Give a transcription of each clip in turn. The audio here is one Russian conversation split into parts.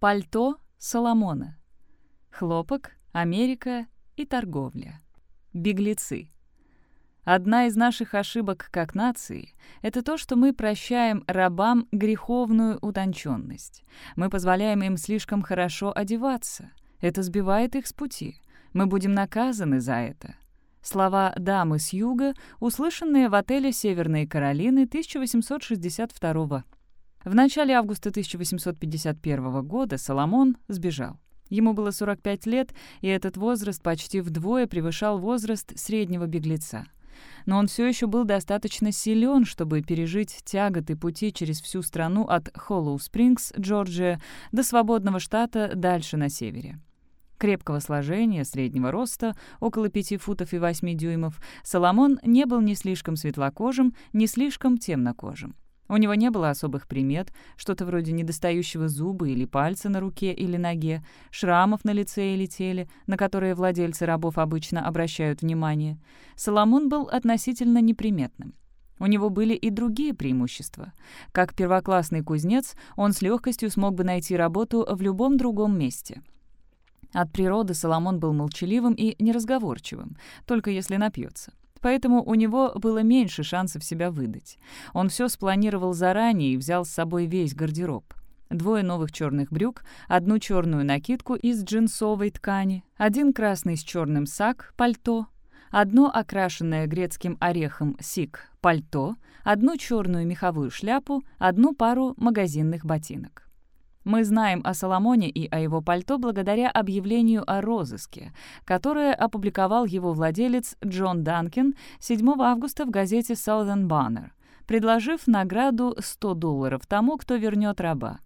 Пальто Соломона. Хлопок, Америка и торговля. Беглецы. Одна из наших ошибок как нации — это то, что мы прощаем рабам греховную утонченность. Мы позволяем им слишком хорошо одеваться. Это сбивает их с пути. Мы будем наказаны за это. Слова дамы с юга, услышанные в отеле «Северные Каролины» 1862 В начале августа 1851 года Соломон сбежал. Ему было 45 лет, и этот возраст почти вдвое превышал возраст среднего беглеца. Но он все еще был достаточно силен, чтобы пережить тяготы пути через всю страну от Холлоу-Спрингс, Джорджия, до свободного штата дальше на севере. Крепкого сложения, среднего роста, около 5 футов и 8 дюймов, Соломон не был ни слишком светлокожим, ни слишком темнокожим. У него не было особых примет, что-то вроде недостающего зуба или пальца на руке или ноге, шрамов на лице или теле, на которые владельцы рабов обычно обращают внимание. Соломон был относительно неприметным. У него были и другие преимущества. Как первоклассный кузнец, он с легкостью смог бы найти работу в любом другом месте. От природы Соломон был молчаливым и неразговорчивым, только если напьется поэтому у него было меньше шансов себя выдать. Он все спланировал заранее и взял с собой весь гардероб. Двое новых черных брюк, одну черную накидку из джинсовой ткани, один красный с черным сак, пальто, одно окрашенное грецким орехом сик, пальто, одну черную меховую шляпу, одну пару магазинных ботинок. Мы знаем о Соломоне и о его пальто благодаря объявлению о розыске, которое опубликовал его владелец Джон Данкин 7 августа в газете Southern Banner, предложив награду 100 долларов тому, кто вернет раба.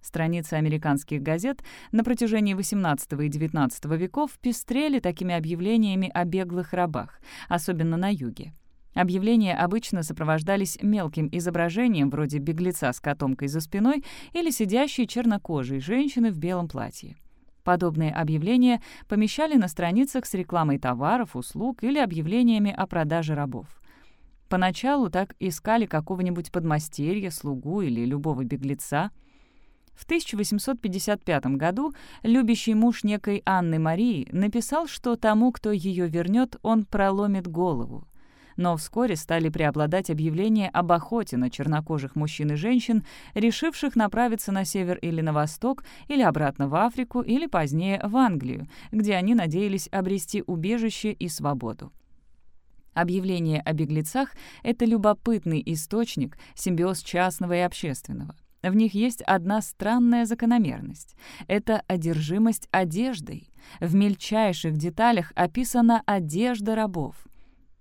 Страницы американских газет на протяжении XVIII и XIX веков пестрели такими объявлениями о беглых рабах, особенно на юге. Объявления обычно сопровождались мелким изображением вроде беглеца с котомкой за спиной или сидящей чернокожей женщины в белом платье. Подобные объявления помещали на страницах с рекламой товаров, услуг или объявлениями о продаже рабов. Поначалу так искали какого-нибудь подмастерья, слугу или любого беглеца. В 1855 году любящий муж некой Анны Марии написал, что тому, кто ее вернет, он проломит голову но вскоре стали преобладать объявления об охоте на чернокожих мужчин и женщин, решивших направиться на север или на восток, или обратно в Африку, или позднее в Англию, где они надеялись обрести убежище и свободу. Объявление о беглецах — это любопытный источник, симбиоз частного и общественного. В них есть одна странная закономерность. Это одержимость одеждой. В мельчайших деталях описана одежда рабов.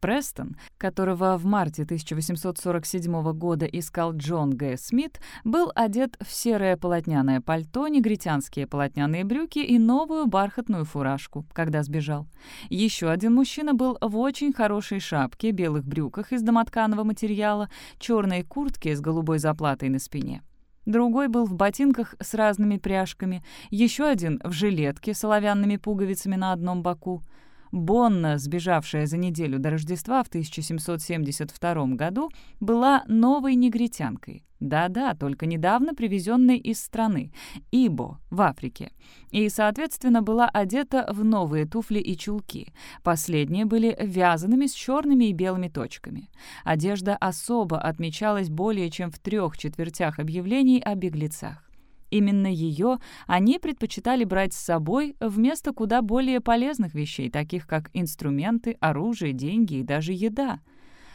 Престон, которого в марте 1847 года искал Джон Г. Смит, был одет в серое полотняное пальто, негритянские полотняные брюки и новую бархатную фуражку, когда сбежал. Еще один мужчина был в очень хорошей шапке, белых брюках из домотканого материала, черной куртке с голубой заплатой на спине. Другой был в ботинках с разными пряжками, еще один в жилетке с оловянными пуговицами на одном боку. Бонна, сбежавшая за неделю до Рождества в 1772 году, была новой негритянкой. Да-да, только недавно привезенной из страны, Ибо, в Африке. И, соответственно, была одета в новые туфли и чулки. Последние были вязаными с черными и белыми точками. Одежда особо отмечалась более чем в трех четвертях объявлений о беглецах. Именно ее они предпочитали брать с собой вместо куда более полезных вещей, таких как инструменты, оружие, деньги и даже еда.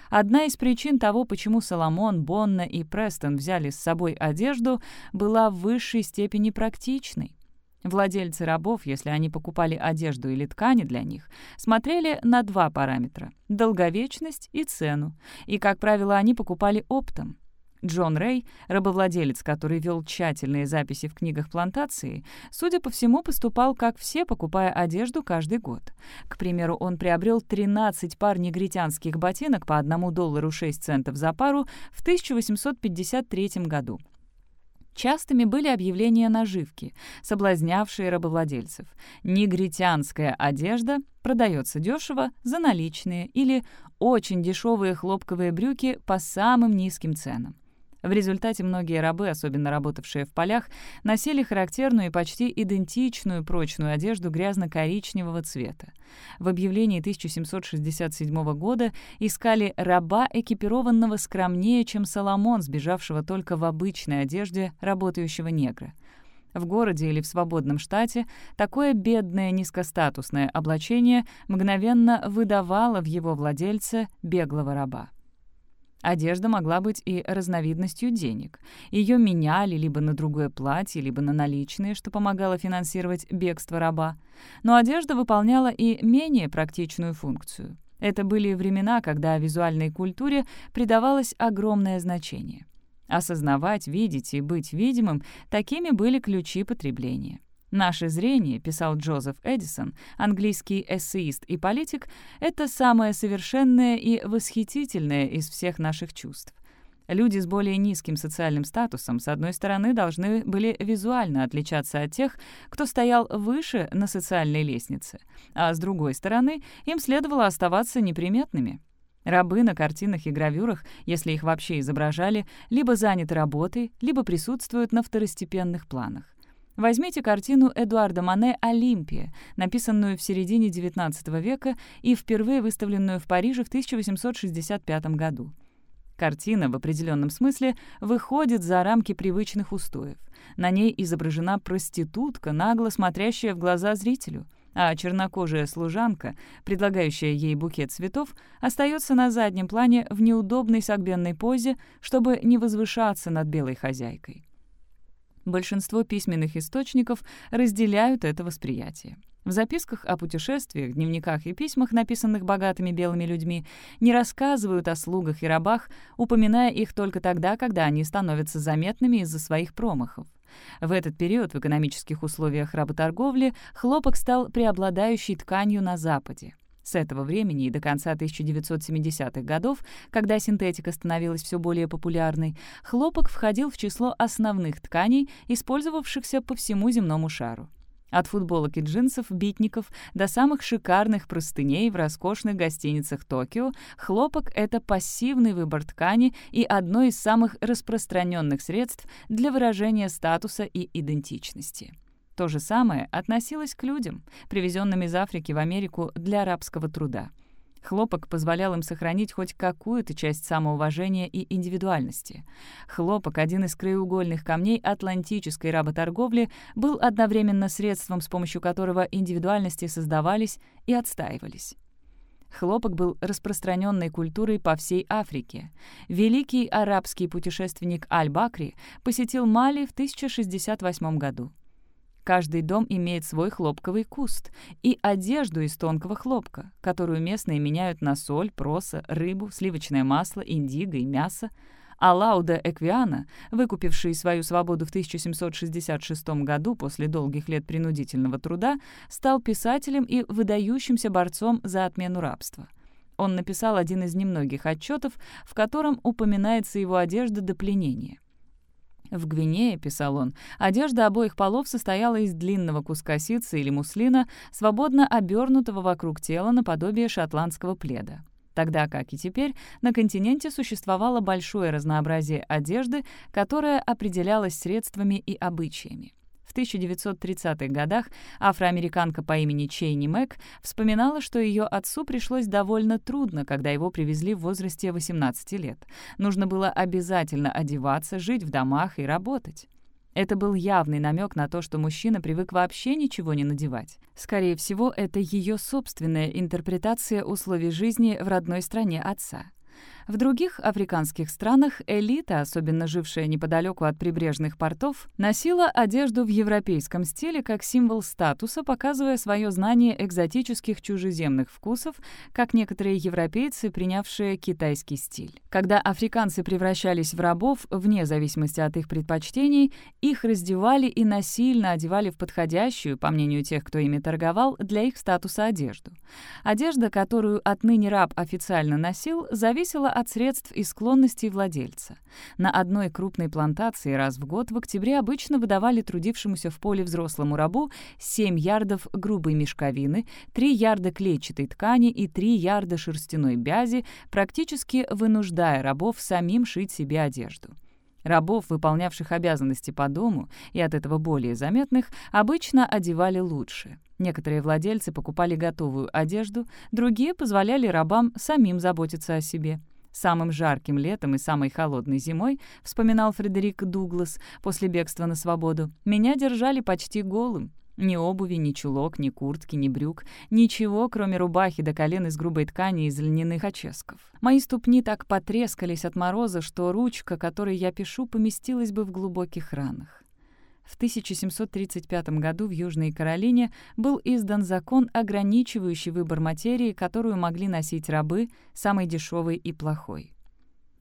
Одна из причин того, почему Соломон, Бонна и Престон взяли с собой одежду, была в высшей степени практичной. Владельцы рабов, если они покупали одежду или ткани для них, смотрели на два параметра — долговечность и цену, и, как правило, они покупали оптом. Джон Рэй, рабовладелец, который вел тщательные записи в книгах плантации, судя по всему, поступал как все, покупая одежду каждый год. К примеру, он приобрел 13 пар негритянских ботинок по 1 доллару 6 центов за пару в 1853 году. Частыми были объявления наживки, соблазнявшие рабовладельцев. Негритянская одежда продается дешево за наличные или очень дешевые хлопковые брюки по самым низким ценам. В результате многие рабы, особенно работавшие в полях, носили характерную и почти идентичную прочную одежду грязно-коричневого цвета. В объявлении 1767 года искали раба, экипированного скромнее, чем Соломон, сбежавшего только в обычной одежде работающего негра. В городе или в свободном штате такое бедное низкостатусное облачение мгновенно выдавало в его владельца беглого раба. Одежда могла быть и разновидностью денег. Ее меняли либо на другое платье, либо на наличные, что помогало финансировать бегство раба. Но одежда выполняла и менее практичную функцию. Это были времена, когда визуальной культуре придавалось огромное значение. Осознавать, видеть и быть видимым — такими были ключи потребления. «Наше зрение», — писал Джозеф Эдисон, английский эссеист и политик, «это самое совершенное и восхитительное из всех наших чувств. Люди с более низким социальным статусом, с одной стороны, должны были визуально отличаться от тех, кто стоял выше на социальной лестнице, а с другой стороны, им следовало оставаться неприметными. Рабы на картинах и гравюрах, если их вообще изображали, либо заняты работой, либо присутствуют на второстепенных планах. Возьмите картину Эдуарда Мане «Олимпия», написанную в середине XIX века и впервые выставленную в Париже в 1865 году. Картина в определенном смысле выходит за рамки привычных устоев. На ней изображена проститутка, нагло смотрящая в глаза зрителю а чернокожая служанка, предлагающая ей букет цветов, остается на заднем плане в неудобной согбенной позе, чтобы не возвышаться над белой хозяйкой. Большинство письменных источников разделяют это восприятие. В записках о путешествиях, дневниках и письмах, написанных богатыми белыми людьми, не рассказывают о слугах и рабах, упоминая их только тогда, когда они становятся заметными из-за своих промахов. В этот период в экономических условиях работорговли хлопок стал преобладающей тканью на Западе. С этого времени и до конца 1970-х годов, когда синтетика становилась все более популярной, хлопок входил в число основных тканей, использовавшихся по всему земному шару. От футболок и джинсов, битников до самых шикарных простыней в роскошных гостиницах Токио, хлопок — это пассивный выбор ткани и одно из самых распространенных средств для выражения статуса и идентичности. То же самое относилось к людям, привезенным из Африки в Америку для рабского труда — Хлопок позволял им сохранить хоть какую-то часть самоуважения и индивидуальности. Хлопок, один из краеугольных камней атлантической работорговли, был одновременно средством, с помощью которого индивидуальности создавались и отстаивались. Хлопок был распространенной культурой по всей Африке. Великий арабский путешественник Аль-Бакри посетил Мали в 1068 году. Каждый дом имеет свой хлопковый куст и одежду из тонкого хлопка, которую местные меняют на соль, проса, рыбу, сливочное масло, индиго и мясо. А Лауда Эквиана, выкупивший свою свободу в 1766 году после долгих лет принудительного труда, стал писателем и выдающимся борцом за отмену рабства. Он написал один из немногих отчетов, в котором упоминается его одежда до пленения. В Гвинее, писал он, одежда обоих полов состояла из длинного куска ситца или муслина, свободно обернутого вокруг тела наподобие шотландского пледа. Тогда как и теперь, на континенте существовало большое разнообразие одежды, которое определялось средствами и обычаями. 1930-х годах афроамериканка по имени Чейни Мэг вспоминала, что ее отцу пришлось довольно трудно, когда его привезли в возрасте 18 лет. Нужно было обязательно одеваться, жить в домах и работать. Это был явный намек на то, что мужчина привык вообще ничего не надевать. Скорее всего, это ее собственная интерпретация условий жизни в родной стране отца. В других африканских странах элита, особенно жившая неподалеку от прибрежных портов, носила одежду в европейском стиле как символ статуса, показывая свое знание экзотических чужеземных вкусов, как некоторые европейцы, принявшие китайский стиль. Когда африканцы превращались в рабов, вне зависимости от их предпочтений, их раздевали и насильно одевали в подходящую, по мнению тех, кто ими торговал, для их статуса одежду. Одежда, которую отныне раб официально носил, зависела от средств и склонностей владельца. На одной крупной плантации раз в год в октябре обычно выдавали трудившемуся в поле взрослому рабу 7 ярдов грубой мешковины, 3 ярда клетчатой ткани и 3 ярда шерстяной бязи, практически вынуждая рабов самим шить себе одежду. Рабов, выполнявших обязанности по дому и от этого более заметных, обычно одевали лучше. Некоторые владельцы покупали готовую одежду, другие позволяли рабам самим заботиться о себе. Самым жарким летом и самой холодной зимой, вспоминал Фредерик Дуглас после бегства на свободу, меня держали почти голым. Ни обуви, ни чулок, ни куртки, ни брюк. Ничего, кроме рубахи до колен из грубой ткани из льняных оческов. Мои ступни так потрескались от мороза, что ручка, которой я пишу, поместилась бы в глубоких ранах. В 1735 году в Южной Каролине был издан закон, ограничивающий выбор материи, которую могли носить рабы, самой дешевой и плохой.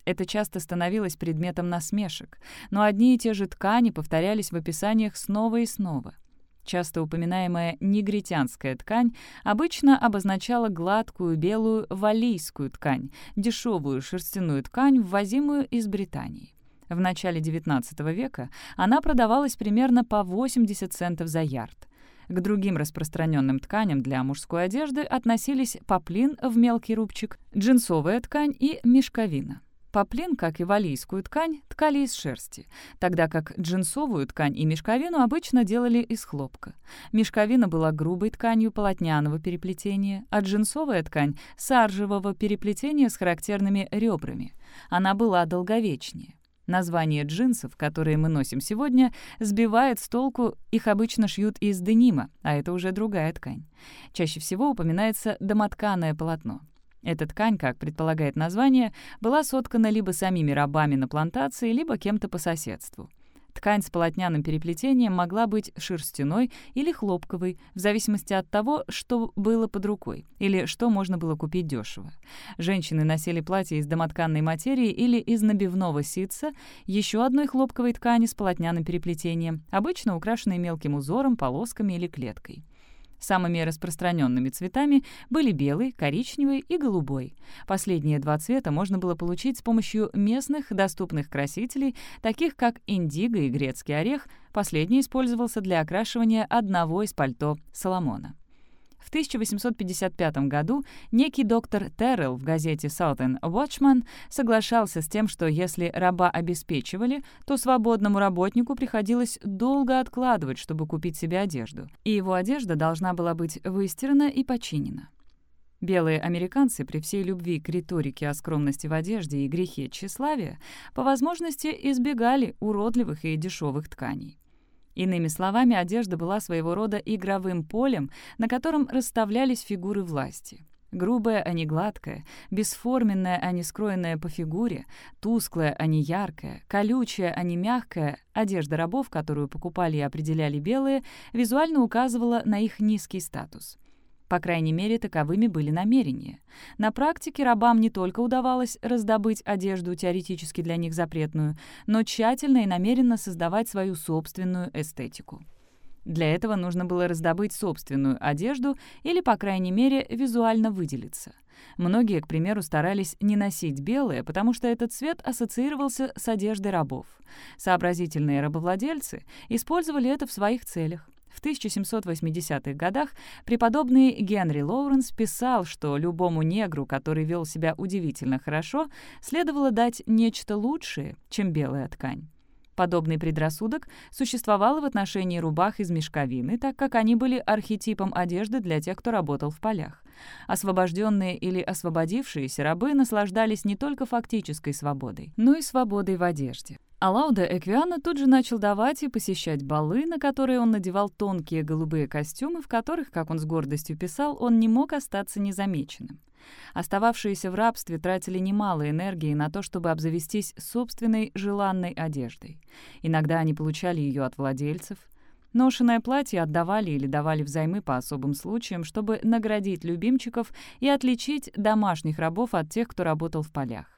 Это часто становилось предметом насмешек, но одни и те же ткани повторялись в описаниях снова и снова. Часто упоминаемая негритянская ткань обычно обозначала гладкую белую валийскую ткань, дешевую шерстяную ткань, ввозимую из Британии. В начале XIX века она продавалась примерно по 80 центов за ярд. К другим распространенным тканям для мужской одежды относились поплин в мелкий рубчик, джинсовая ткань и мешковина. Поплин, как и валийскую ткань, ткали из шерсти, тогда как джинсовую ткань и мешковину обычно делали из хлопка. Мешковина была грубой тканью полотняного переплетения, а джинсовая ткань — саржевого переплетения с характерными ребрами. Она была долговечнее. Название джинсов, которые мы носим сегодня, сбивает с толку, их обычно шьют из денима, а это уже другая ткань. Чаще всего упоминается домотканое полотно. Эта ткань, как предполагает название, была соткана либо самими рабами на плантации, либо кем-то по соседству. Ткань с полотняным переплетением могла быть шерстяной или хлопковой, в зависимости от того, что было под рукой или что можно было купить дешево. Женщины носили платья из домотканной материи или из набивного ситца, еще одной хлопковой ткани с полотняным переплетением, обычно украшенной мелким узором, полосками или клеткой. Самыми распространенными цветами были белый, коричневый и голубой. Последние два цвета можно было получить с помощью местных доступных красителей, таких как индиго и грецкий орех. Последний использовался для окрашивания одного из пальто Соломона. В 1855 году некий доктор Террелл в газете Southern Watchman соглашался с тем, что если раба обеспечивали, то свободному работнику приходилось долго откладывать, чтобы купить себе одежду, и его одежда должна была быть выстирана и починена. Белые американцы при всей любви к риторике о скромности в одежде и грехе тщеславия по возможности избегали уродливых и дешевых тканей. Иными словами, одежда была своего рода игровым полем, на котором расставлялись фигуры власти. Грубая, а не гладкая, бесформенная, а не скроенная по фигуре, тусклая, а не яркая, колючая, а не мягкая, одежда рабов, которую покупали и определяли белые, визуально указывала на их низкий статус. По крайней мере, таковыми были намерения. На практике рабам не только удавалось раздобыть одежду, теоретически для них запретную, но тщательно и намеренно создавать свою собственную эстетику. Для этого нужно было раздобыть собственную одежду или, по крайней мере, визуально выделиться. Многие, к примеру, старались не носить белое, потому что этот цвет ассоциировался с одеждой рабов. Сообразительные рабовладельцы использовали это в своих целях. В 1780-х годах преподобный Генри Лоуренс писал, что любому негру, который вел себя удивительно хорошо, следовало дать нечто лучшее, чем белая ткань. Подобный предрассудок существовал в отношении рубах из мешковины, так как они были архетипом одежды для тех, кто работал в полях. Освобожденные или освободившиеся рабы наслаждались не только фактической свободой, но и свободой в одежде. А Лауда Эквиана тут же начал давать и посещать балы, на которые он надевал тонкие голубые костюмы, в которых, как он с гордостью писал, он не мог остаться незамеченным. Остававшиеся в рабстве тратили немало энергии на то, чтобы обзавестись собственной желанной одеждой. Иногда они получали ее от владельцев. Ношенное платье отдавали или давали взаймы по особым случаям, чтобы наградить любимчиков и отличить домашних рабов от тех, кто работал в полях.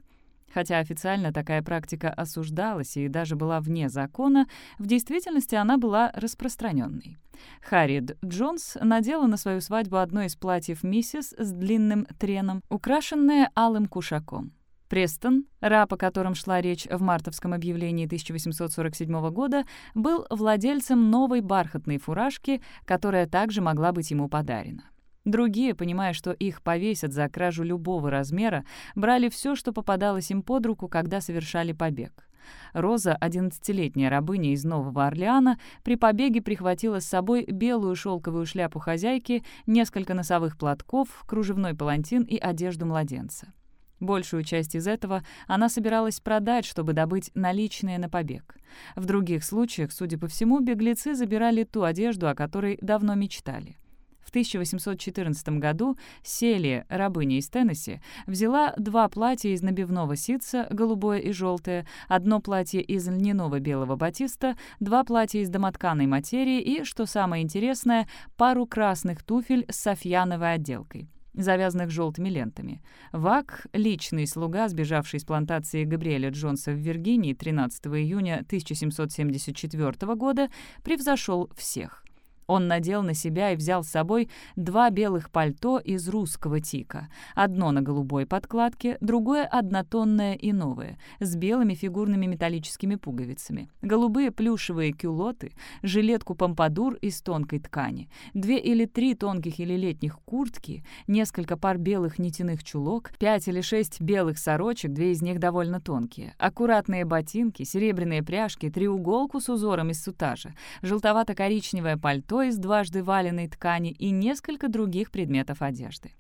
Хотя официально такая практика осуждалась и даже была вне закона, в действительности она была распространенной. Харриет Джонс надела на свою свадьбу одно из платьев миссис с длинным треном, украшенное алым кушаком. Престон, раб, о котором шла речь в мартовском объявлении 1847 года, был владельцем новой бархатной фуражки, которая также могла быть ему подарена. Другие, понимая, что их повесят за кражу любого размера, брали все, что попадалось им под руку, когда совершали побег. Роза, 11-летняя рабыня из Нового Орлеана, при побеге прихватила с собой белую шелковую шляпу хозяйки, несколько носовых платков, кружевной палантин и одежду младенца. Большую часть из этого она собиралась продать, чтобы добыть наличные на побег. В других случаях, судя по всему, беглецы забирали ту одежду, о которой давно мечтали. В 1814 году Селия, рабыня из Теннесси, взяла два платья из набивного ситца, голубое и желтое, одно платье из льняного белого батиста, два платья из домотканой материи и, что самое интересное, пару красных туфель с софьяновой отделкой завязанных желтыми лентами. Вак, личный слуга, сбежавший с плантации Габриэля Джонса в Виргинии 13 июня 1774 года, превзошел всех. Он надел на себя и взял с собой два белых пальто из русского тика. Одно на голубой подкладке, другое однотонное и новое, с белыми фигурными металлическими пуговицами. Голубые плюшевые кюлоты, жилетку помпадур из тонкой ткани, две или три тонких или летних куртки, несколько пар белых нитяных чулок, пять или шесть белых сорочек, две из них довольно тонкие, аккуратные ботинки, серебряные пряжки, треуголку с узором из сутажа, желтовато-коричневое пальто, пальто из дважды валенной ткани и несколько других предметов одежды.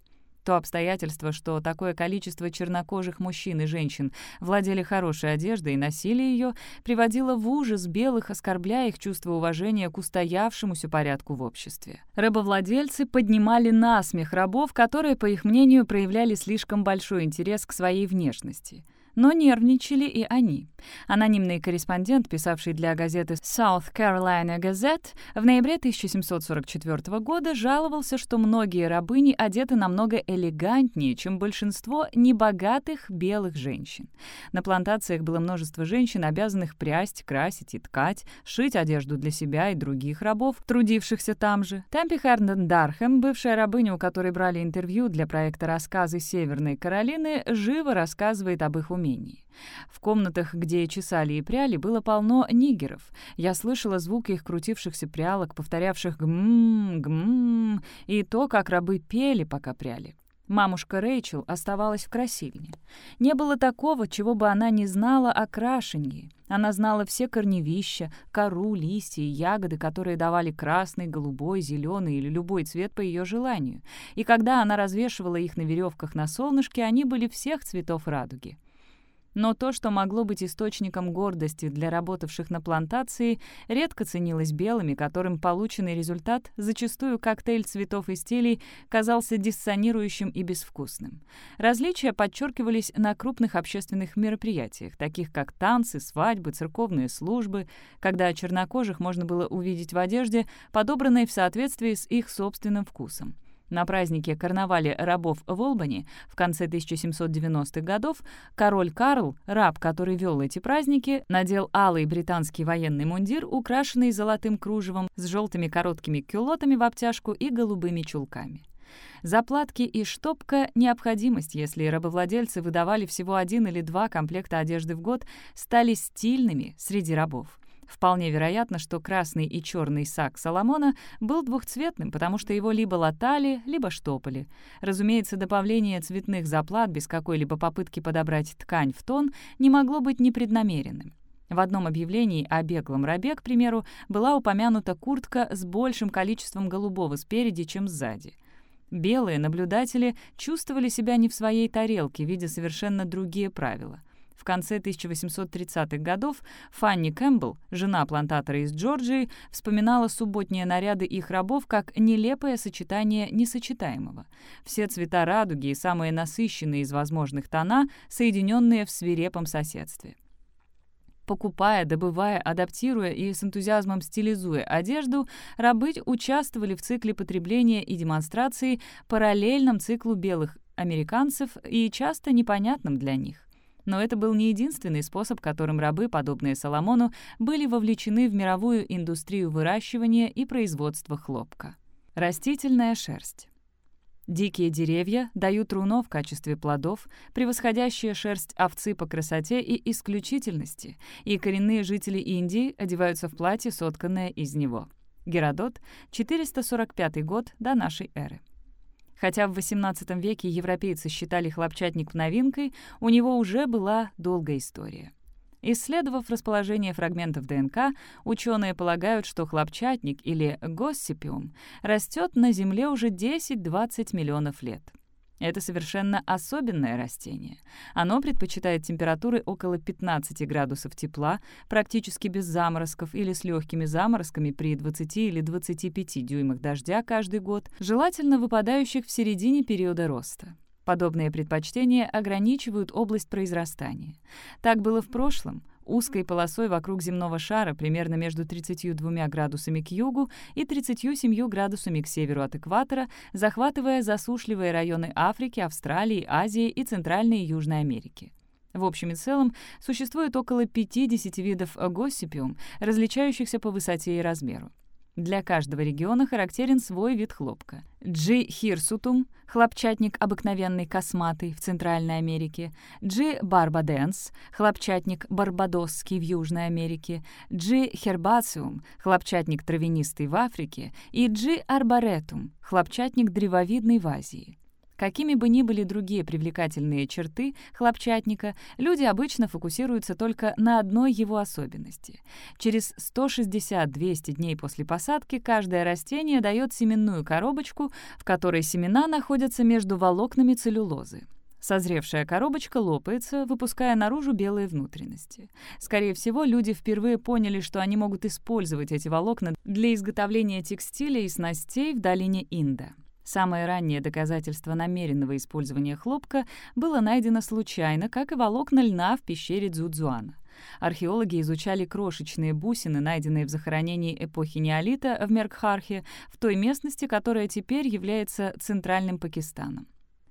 То обстоятельство, что такое количество чернокожих мужчин и женщин владели хорошей одеждой и носили ее, приводило в ужас белых, оскорбляя их чувство уважения к устоявшемуся порядку в обществе. Рабовладельцы поднимали насмех рабов, которые, по их мнению, проявляли слишком большой интерес к своей внешности — но нервничали и они. Анонимный корреспондент, писавший для газеты South Carolina Gazette, в ноябре 1744 года жаловался, что многие рабыни одеты намного элегантнее, чем большинство небогатых белых женщин. На плантациях было множество женщин, обязанных прясть, красить и ткать, шить одежду для себя и других рабов, трудившихся там же. Тампи Харден Дархэм, бывшая рабыня, у которой брали интервью для проекта «Рассказы Северной Каролины», живо рассказывает об их умении. В комнатах, где чесали и пряли, было полно нигеров. Я слышала звук их крутившихся прялок, повторявших «гм, гм», и то, как рабы пели, пока пряли. Мамушка Рэйчел оставалась в красильне. Не было такого, чего бы она не знала о крашенье. Она знала все корневища, кору, листья и ягоды, которые давали красный, голубой, зеленый или любой цвет по ее желанию. И когда она развешивала их на веревках на солнышке, они были всех цветов радуги. Но то, что могло быть источником гордости для работавших на плантации, редко ценилось белыми, которым полученный результат, зачастую коктейль цветов и стилей, казался диссонирующим и безвкусным. Различия подчеркивались на крупных общественных мероприятиях, таких как танцы, свадьбы, церковные службы, когда чернокожих можно было увидеть в одежде, подобранной в соответствии с их собственным вкусом. На празднике карнавале рабов в Олбани в конце 1790-х годов король Карл, раб, который вел эти праздники, надел алый британский военный мундир, украшенный золотым кружевом с желтыми короткими кюлотами в обтяжку и голубыми чулками. Заплатки и штопка — необходимость, если рабовладельцы выдавали всего один или два комплекта одежды в год, стали стильными среди рабов. Вполне вероятно, что красный и черный сак Соломона был двухцветным, потому что его либо латали, либо штопали. Разумеется, добавление цветных заплат без какой-либо попытки подобрать ткань в тон не могло быть непреднамеренным. В одном объявлении о беглом рабе, к примеру, была упомянута куртка с большим количеством голубого спереди, чем сзади. Белые наблюдатели чувствовали себя не в своей тарелке, видя совершенно другие правила. Конце 1830-х годов Фанни Кэмпбелл, жена плантатора из Джорджии, вспоминала субботние наряды их рабов как нелепое сочетание несочетаемого. Все цвета радуги и самые насыщенные из возможных тона, соединенные в свирепом соседстве покупая, добывая, адаптируя и с энтузиазмом стилизуя одежду, рабы участвовали в цикле потребления и демонстрации, параллельном циклу белых американцев и часто непонятным для них. Но это был не единственный способ, которым рабы, подобные Соломону, были вовлечены в мировую индустрию выращивания и производства хлопка. Растительная шерсть. Дикие деревья дают руно в качестве плодов, превосходящие шерсть овцы по красоте и исключительности, и коренные жители Индии одеваются в платье, сотканное из него. Геродот, 445 год до нашей эры. Хотя в XVIII веке европейцы считали хлопчатник новинкой, у него уже была долгая история. Исследовав расположение фрагментов ДНК, ученые полагают, что хлопчатник или госсипиум растет на Земле уже 10-20 миллионов лет. Это совершенно особенное растение. Оно предпочитает температуры около 15 градусов тепла, практически без заморозков или с легкими заморозками при 20 или 25 дюймах дождя каждый год, желательно выпадающих в середине периода роста. Подобные предпочтения ограничивают область произрастания. Так было в прошлом. Узкой полосой вокруг земного шара примерно между 32 градусами к югу и 37 градусами к северу от экватора, захватывая засушливые районы Африки, Австралии, Азии и Центральной и Южной Америки. В общем и целом, существует около 50 видов госсипиум, различающихся по высоте и размеру. Для каждого региона характерен свой вид хлопка. Джи хирсутум — хлопчатник обыкновенный косматый в Центральной Америке, Джи барбаденс — хлопчатник барбадосский в Южной Америке, Джи хербациум — хлопчатник травянистый в Африке и Джи арборетум — хлопчатник древовидный в Азии. Какими бы ни были другие привлекательные черты хлопчатника, люди обычно фокусируются только на одной его особенности. Через 160-200 дней после посадки каждое растение дает семенную коробочку, в которой семена находятся между волокнами целлюлозы. Созревшая коробочка лопается, выпуская наружу белые внутренности. Скорее всего, люди впервые поняли, что они могут использовать эти волокна для изготовления текстиля и снастей в долине Инда. Самое раннее доказательство намеренного использования хлопка было найдено случайно, как и волокна льна в пещере Дзудзуана. Археологи изучали крошечные бусины, найденные в захоронении эпохи неолита в Меркхархе, в той местности, которая теперь является центральным Пакистаном.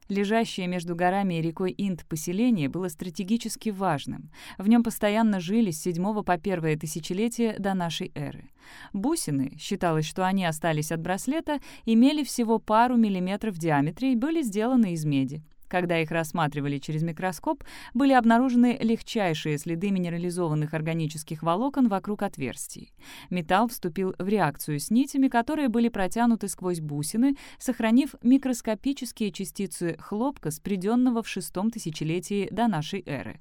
Лежащее между горами и рекой Инд поселение было стратегически важным. В нем постоянно жили с 7 по 1 тысячелетие до нашей эры. Бусины, считалось, что они остались от браслета, имели всего пару миллиметров в диаметре и были сделаны из меди. Когда их рассматривали через микроскоп, были обнаружены легчайшие следы минерализованных органических волокон вокруг отверстий. Металл вступил в реакцию с нитями, которые были протянуты сквозь бусины, сохранив микроскопические частицы хлопка, спреденного в шестом тысячелетии до нашей эры.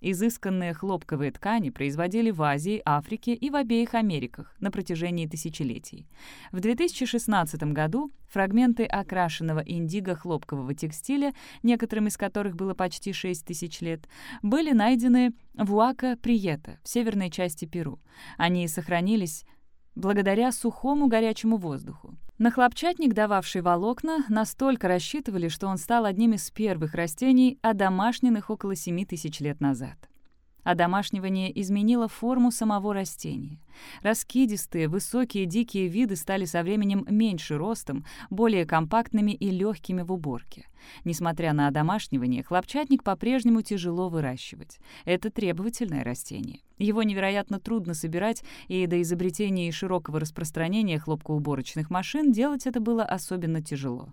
Изысканные хлопковые ткани производили в Азии, Африке и в обеих Америках на протяжении тысячелетий. В 2016 году фрагменты окрашенного индиго хлопкового текстиля, некоторым из которых было почти 6 тысяч лет, были найдены в Уака-Приета в северной части Перу. Они сохранились благодаря сухому горячему воздуху. На хлопчатник, дававший волокна, настолько рассчитывали, что он стал одним из первых растений, одомашненных около 7 тысяч лет назад. Одомашнивание изменило форму самого растения. Раскидистые, высокие дикие виды стали со временем меньше ростом, более компактными и легкими в уборке. Несмотря на одомашнивание, хлопчатник по-прежнему тяжело выращивать. Это требовательное растение. Его невероятно трудно собирать, и до изобретения и широкого распространения хлопкоуборочных машин делать это было особенно тяжело.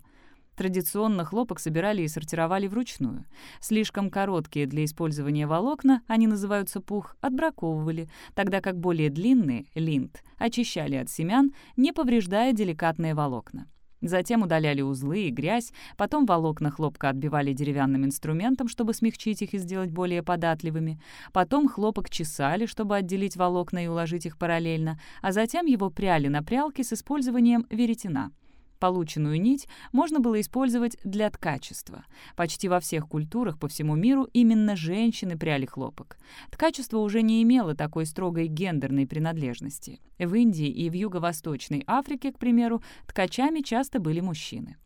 Традиционно хлопок собирали и сортировали вручную. Слишком короткие для использования волокна, они называются пух, отбраковывали, тогда как более длинные, линд, очищали от семян, не повреждая деликатные волокна. Затем удаляли узлы и грязь, потом волокна хлопка отбивали деревянным инструментом, чтобы смягчить их и сделать более податливыми. Потом хлопок чесали, чтобы отделить волокна и уложить их параллельно, а затем его пряли на прялке с использованием веретена — Полученную нить можно было использовать для ткачества. Почти во всех культурах по всему миру именно женщины пряли хлопок. Ткачество уже не имело такой строгой гендерной принадлежности. В Индии и в Юго-Восточной Африке, к примеру, ткачами часто были мужчины.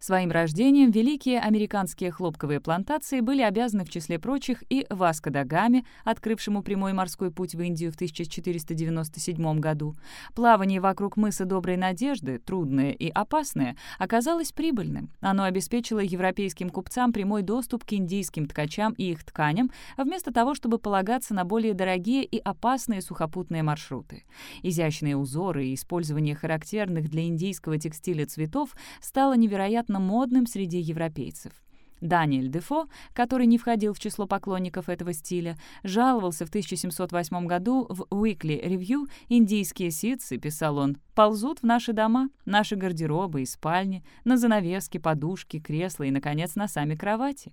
Своим рождением великие американские хлопковые плантации были обязаны в числе прочих и Васко да Гаме, открывшему прямой морской путь в Индию в 1497 году. Плавание вокруг мыса Доброй Надежды, трудное и опасное, оказалось прибыльным. Оно обеспечило европейским купцам прямой доступ к индийским ткачам и их тканям, вместо того, чтобы полагаться на более дорогие и опасные сухопутные маршруты. Изящные узоры и использование характерных для индийского текстиля цветов стало невероятно невероятно модным среди европейцев. Даниэль Дефо, который не входил в число поклонников этого стиля, жаловался в 1708 году в Weekly Review «Индийские ситцы», писал он, «ползут в наши дома, наши гардеробы и спальни, на занавески, подушки, кресла и, наконец, на сами кровати».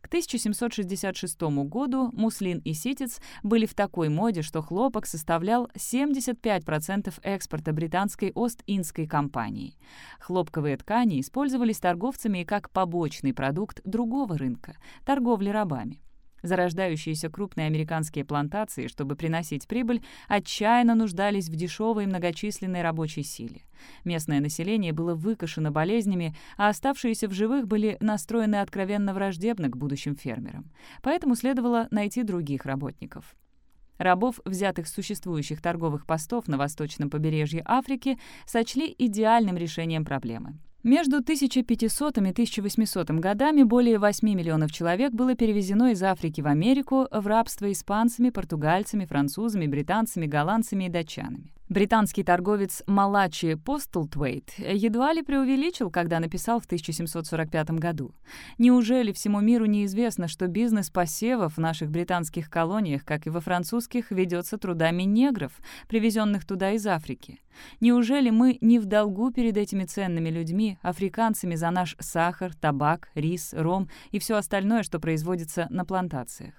К 1766 году муслин и ситец были в такой моде, что хлопок составлял 75% экспорта британской Ост-Индской компании. Хлопковые ткани использовались торговцами как побочный продукт другого рынка — торговли рабами. Зарождающиеся крупные американские плантации, чтобы приносить прибыль, отчаянно нуждались в дешевой и многочисленной рабочей силе. Местное население было выкошено болезнями, а оставшиеся в живых были настроены откровенно враждебно к будущим фермерам. Поэтому следовало найти других работников. Рабов, взятых с существующих торговых постов на восточном побережье Африки, сочли идеальным решением проблемы. Между 1500 и 1800 годами более 8 миллионов человек было перевезено из Африки в Америку в рабство испанцами, португальцами, французами, британцами, голландцами и датчанами. Британский торговец Малачи Постлтвейт едва ли преувеличил, когда написал в 1745 году. Неужели всему миру неизвестно, что бизнес посевов в наших британских колониях, как и во французских, ведется трудами негров, привезенных туда из Африки? Неужели мы не в долгу перед этими ценными людьми, африканцами, за наш сахар, табак, рис, ром и все остальное, что производится на плантациях?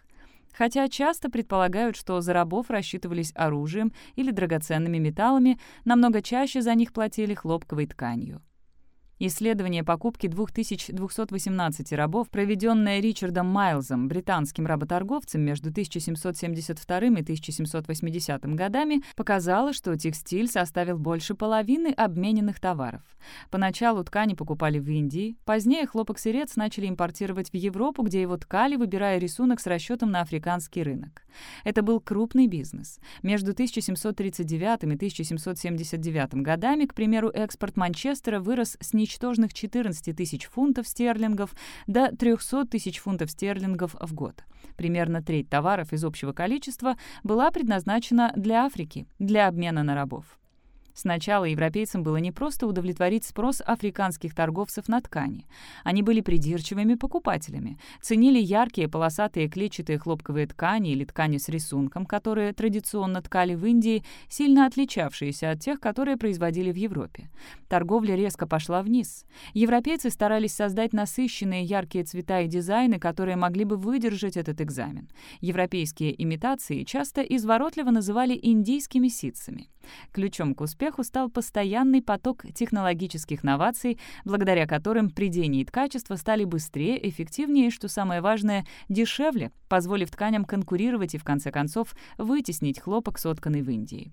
Хотя часто предполагают, что за рабов рассчитывались оружием или драгоценными металлами, намного чаще за них платили хлопковой тканью. Исследование покупки 2218 рабов, проведенное Ричардом Майлзом, британским работорговцем между 1772 и 1780 годами, показало, что текстиль составил больше половины обмененных товаров. Поначалу ткани покупали в Индии, позднее хлопок-сырец начали импортировать в Европу, где его ткали, выбирая рисунок с расчетом на африканский рынок. Это был крупный бизнес. Между 1739 и 1779 годами, к примеру, экспорт Манчестера вырос с ничего ничтожных 14 тысяч фунтов стерлингов до 300 тысяч фунтов стерлингов в год. Примерно треть товаров из общего количества была предназначена для Африки, для обмена на рабов. Сначала европейцам было не просто удовлетворить спрос африканских торговцев на ткани. Они были придирчивыми покупателями, ценили яркие полосатые клетчатые хлопковые ткани или ткани с рисунком, которые традиционно ткали в Индии, сильно отличавшиеся от тех, которые производили в Европе. Торговля резко пошла вниз. Европейцы старались создать насыщенные яркие цвета и дизайны, которые могли бы выдержать этот экзамен. Европейские имитации часто изворотливо называли индийскими ситцами. Ключом к успеху стал постоянный поток технологических новаций, благодаря которым придение и качество стали быстрее, эффективнее и, что самое важное, дешевле, позволив тканям конкурировать и, в конце концов, вытеснить хлопок, сотканный в Индии.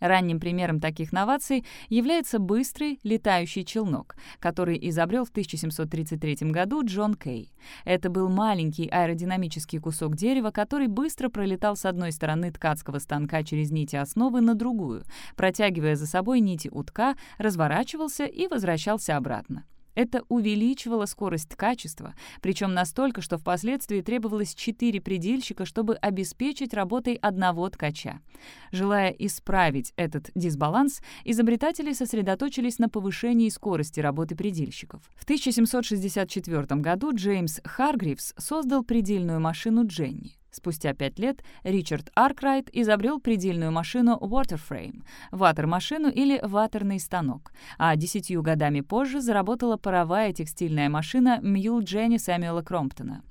Ранним примером таких новаций является быстрый летающий челнок, который изобрел в 1733 году Джон Кей. Это был маленький аэродинамический кусок дерева, который быстро пролетал с одной стороны ткацкого станка через нити основы на другую, протягивая за собой нити утка, разворачивался и возвращался обратно. Это увеличивало скорость качества, причем настолько, что впоследствии требовалось четыре предельщика, чтобы обеспечить работой одного ткача. Желая исправить этот дисбаланс, изобретатели сосредоточились на повышении скорости работы предельщиков. В 1764 году Джеймс Харгривс создал предельную машину Дженни. Спустя пять лет Ричард Аркрайт изобрел предельную машину Waterframe, ватер-машину или ватерный станок, а десятью годами позже заработала паровая текстильная машина Мьюл Дженни Сэмюэла Кромптона.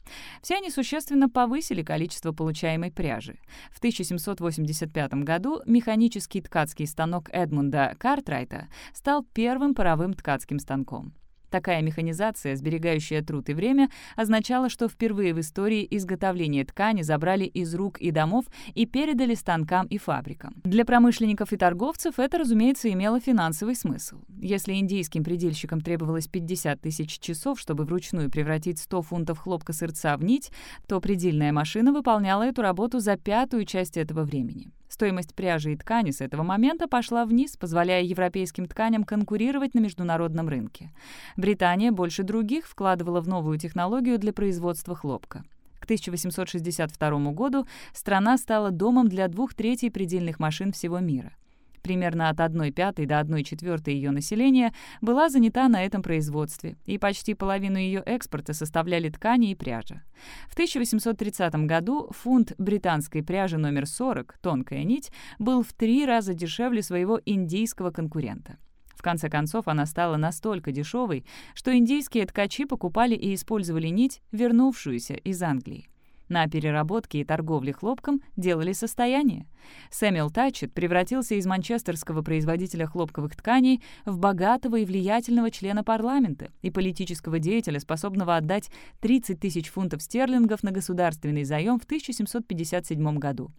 Все они существенно повысили количество получаемой пряжи. В 1785 году механический ткацкий станок Эдмунда Картрайта стал первым паровым ткацким станком. Такая механизация, сберегающая труд и время, означала, что впервые в истории изготовление ткани забрали из рук и домов и передали станкам и фабрикам. Для промышленников и торговцев это, разумеется, имело финансовый смысл. Если индийским предельщикам требовалось 50 тысяч часов, чтобы вручную превратить 100 фунтов хлопка сырца в нить, то предельная машина выполняла эту работу за пятую часть этого времени. Стоимость пряжи и ткани с этого момента пошла вниз, позволяя европейским тканям конкурировать на международном рынке. Британия больше других вкладывала в новую технологию для производства хлопка. К 1862 году страна стала домом для двух третей предельных машин всего мира. Примерно от 1 пятой до 1 четвертой ее населения была занята на этом производстве, и почти половину ее экспорта составляли ткани и пряжа. В 1830 году фунт британской пряжи номер 40, тонкая нить, был в три раза дешевле своего индийского конкурента. В конце концов, она стала настолько дешевой, что индийские ткачи покупали и использовали нить, вернувшуюся из Англии. На переработке и торговле хлопком делали состояние. Сэмюэл Тачет превратился из манчестерского производителя хлопковых тканей в богатого и влиятельного члена парламента и политического деятеля, способного отдать 30 тысяч фунтов стерлингов на государственный заем в 1757 году.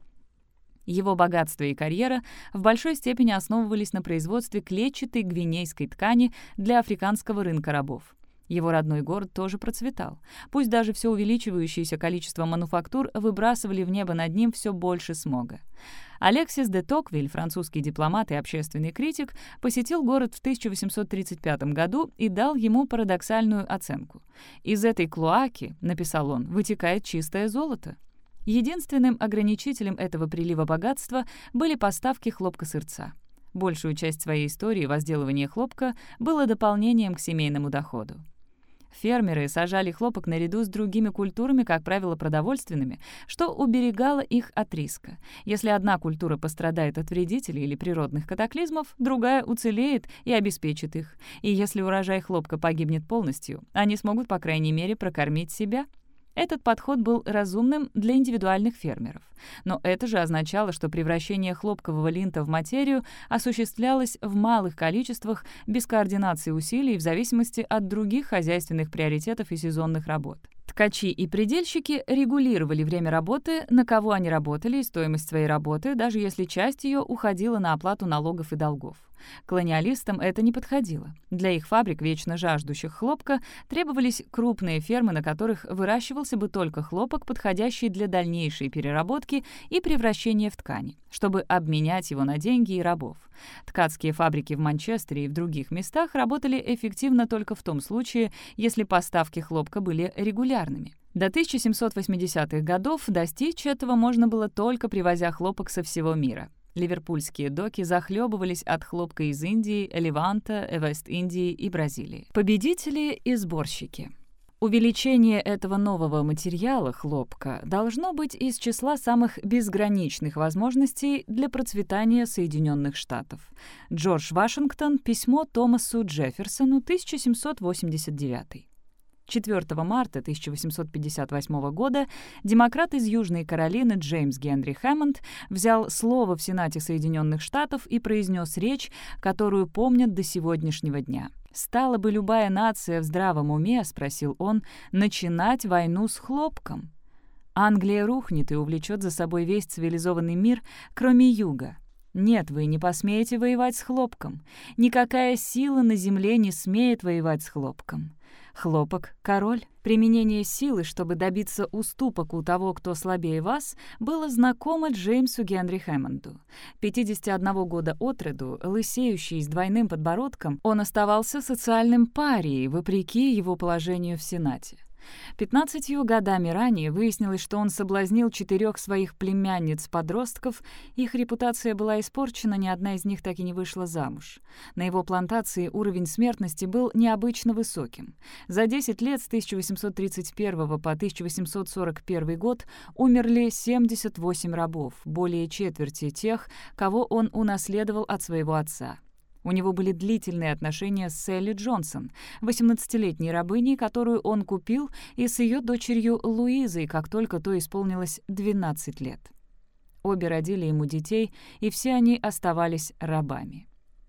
Его богатство и карьера в большой степени основывались на производстве клетчатой гвинейской ткани для африканского рынка рабов. Его родной город тоже процветал. Пусть даже все увеличивающееся количество мануфактур выбрасывали в небо над ним все больше смога. Алексис де Токвиль, французский дипломат и общественный критик, посетил город в 1835 году и дал ему парадоксальную оценку. «Из этой клоаки, — написал он, — вытекает чистое золото». Единственным ограничителем этого прилива богатства были поставки хлопка-сырца. Большую часть своей истории возделывание хлопка было дополнением к семейному доходу. Фермеры сажали хлопок наряду с другими культурами, как правило, продовольственными, что уберегало их от риска. Если одна культура пострадает от вредителей или природных катаклизмов, другая уцелеет и обеспечит их. И если урожай хлопка погибнет полностью, они смогут, по крайней мере, прокормить себя. Этот подход был разумным для индивидуальных фермеров. Но это же означало, что превращение хлопкового линта в материю осуществлялось в малых количествах без координации усилий в зависимости от других хозяйственных приоритетов и сезонных работ. Ткачи и предельщики регулировали время работы, на кого они работали и стоимость своей работы, даже если часть ее уходила на оплату налогов и долгов. Колониалистам это не подходило. Для их фабрик, вечно жаждущих хлопка, требовались крупные фермы, на которых выращивался бы только хлопок, подходящий для дальнейшей переработки и превращения в ткани, чтобы обменять его на деньги и рабов. Ткацкие фабрики в Манчестере и в других местах работали эффективно только в том случае, если поставки хлопка были регулярными. До 1780-х годов достичь этого можно было только привозя хлопок со всего мира. Ливерпульские доки захлебывались от хлопка из Индии, Леванта, Вест-Индии и Бразилии. Победители и сборщики. Увеличение этого нового материала, хлопка, должно быть из числа самых безграничных возможностей для процветания Соединенных Штатов. Джордж Вашингтон, письмо Томасу Джефферсону, 1789. 4 марта 1858 года демократ из Южной Каролины Джеймс Генри Хэммонд взял слово в Сенате Соединенных Штатов и произнес речь, которую помнят до сегодняшнего дня. «Стала бы любая нация в здравом уме, — спросил он, — начинать войну с хлопком? Англия рухнет и увлечет за собой весь цивилизованный мир, кроме юга. Нет, вы не посмеете воевать с хлопком. Никакая сила на земле не смеет воевать с хлопком. Хлопок — король. Применение силы, чтобы добиться уступок у того, кто слабее вас, было знакомо Джеймсу Генри Хэммонду. 51 года от роду, лысеющий с двойным подбородком, он оставался социальным парией, вопреки его положению в Сенате. Пятнадцатью годами ранее выяснилось, что он соблазнил четырех своих племянниц-подростков, их репутация была испорчена, ни одна из них так и не вышла замуж. На его плантации уровень смертности был необычно высоким. За 10 лет с 1831 по 1841 год умерли 78 рабов, более четверти тех, кого он унаследовал от своего отца. У него были длительные отношения с Селли Джонсон, 18-летней рабыней, которую он купил, и с ее дочерью Луизой, как только то исполнилось 12 лет. Обе родили ему детей, и все они оставались рабами.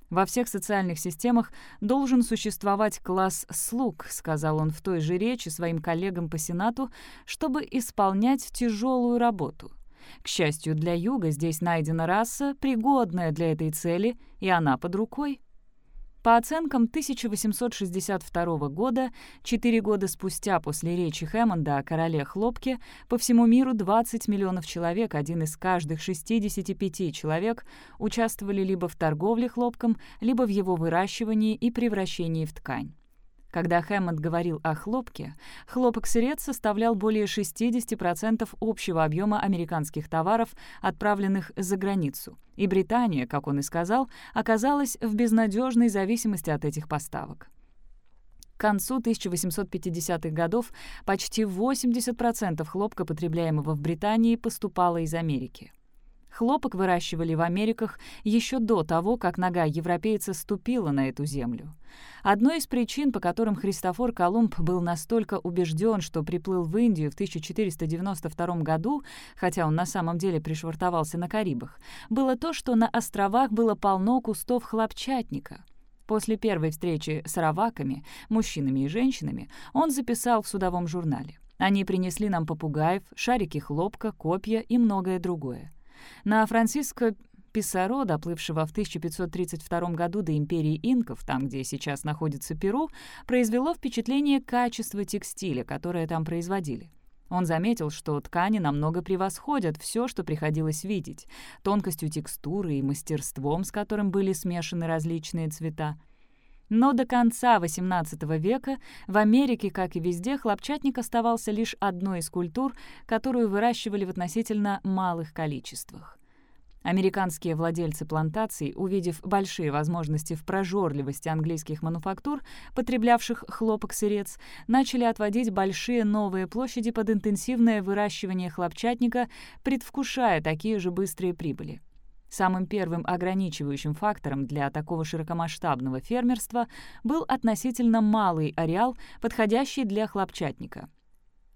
«Во всех социальных системах должен существовать класс слуг», сказал он в той же речи своим коллегам по Сенату, чтобы исполнять тяжелую работу — к счастью для Юга, здесь найдена раса, пригодная для этой цели, и она под рукой. По оценкам 1862 года, четыре года спустя после речи Хэммонда о короле хлопке, по всему миру 20 миллионов человек, один из каждых 65 человек, участвовали либо в торговле хлопком, либо в его выращивании и превращении в ткань. Когда Хэммонд говорил о хлопке, хлопок-сырец составлял более 60% общего объема американских товаров, отправленных за границу. И Британия, как он и сказал, оказалась в безнадежной зависимости от этих поставок. К концу 1850-х годов почти 80% хлопка, потребляемого в Британии, поступало из Америки. Хлопок выращивали в Америках еще до того, как нога европейца ступила на эту землю. Одной из причин, по которым Христофор Колумб был настолько убежден, что приплыл в Индию в 1492 году, хотя он на самом деле пришвартовался на Карибах, было то, что на островах было полно кустов хлопчатника. После первой встречи с раваками, мужчинами и женщинами, он записал в судовом журнале. Они принесли нам попугаев, шарики хлопка, копья и многое другое. На Франциско Писаро, доплывшего в 1532 году до империи инков, там, где сейчас находится Перу, произвело впечатление качества текстиля, которое там производили. Он заметил, что ткани намного превосходят все, что приходилось видеть, тонкостью текстуры и мастерством, с которым были смешаны различные цвета. Но до конца XVIII века в Америке, как и везде, хлопчатник оставался лишь одной из культур, которую выращивали в относительно малых количествах. Американские владельцы плантаций, увидев большие возможности в прожорливости английских мануфактур, потреблявших хлопок-сырец, начали отводить большие новые площади под интенсивное выращивание хлопчатника, предвкушая такие же быстрые прибыли. Самым первым ограничивающим фактором для такого широкомасштабного фермерства был относительно малый ареал, подходящий для хлопчатника.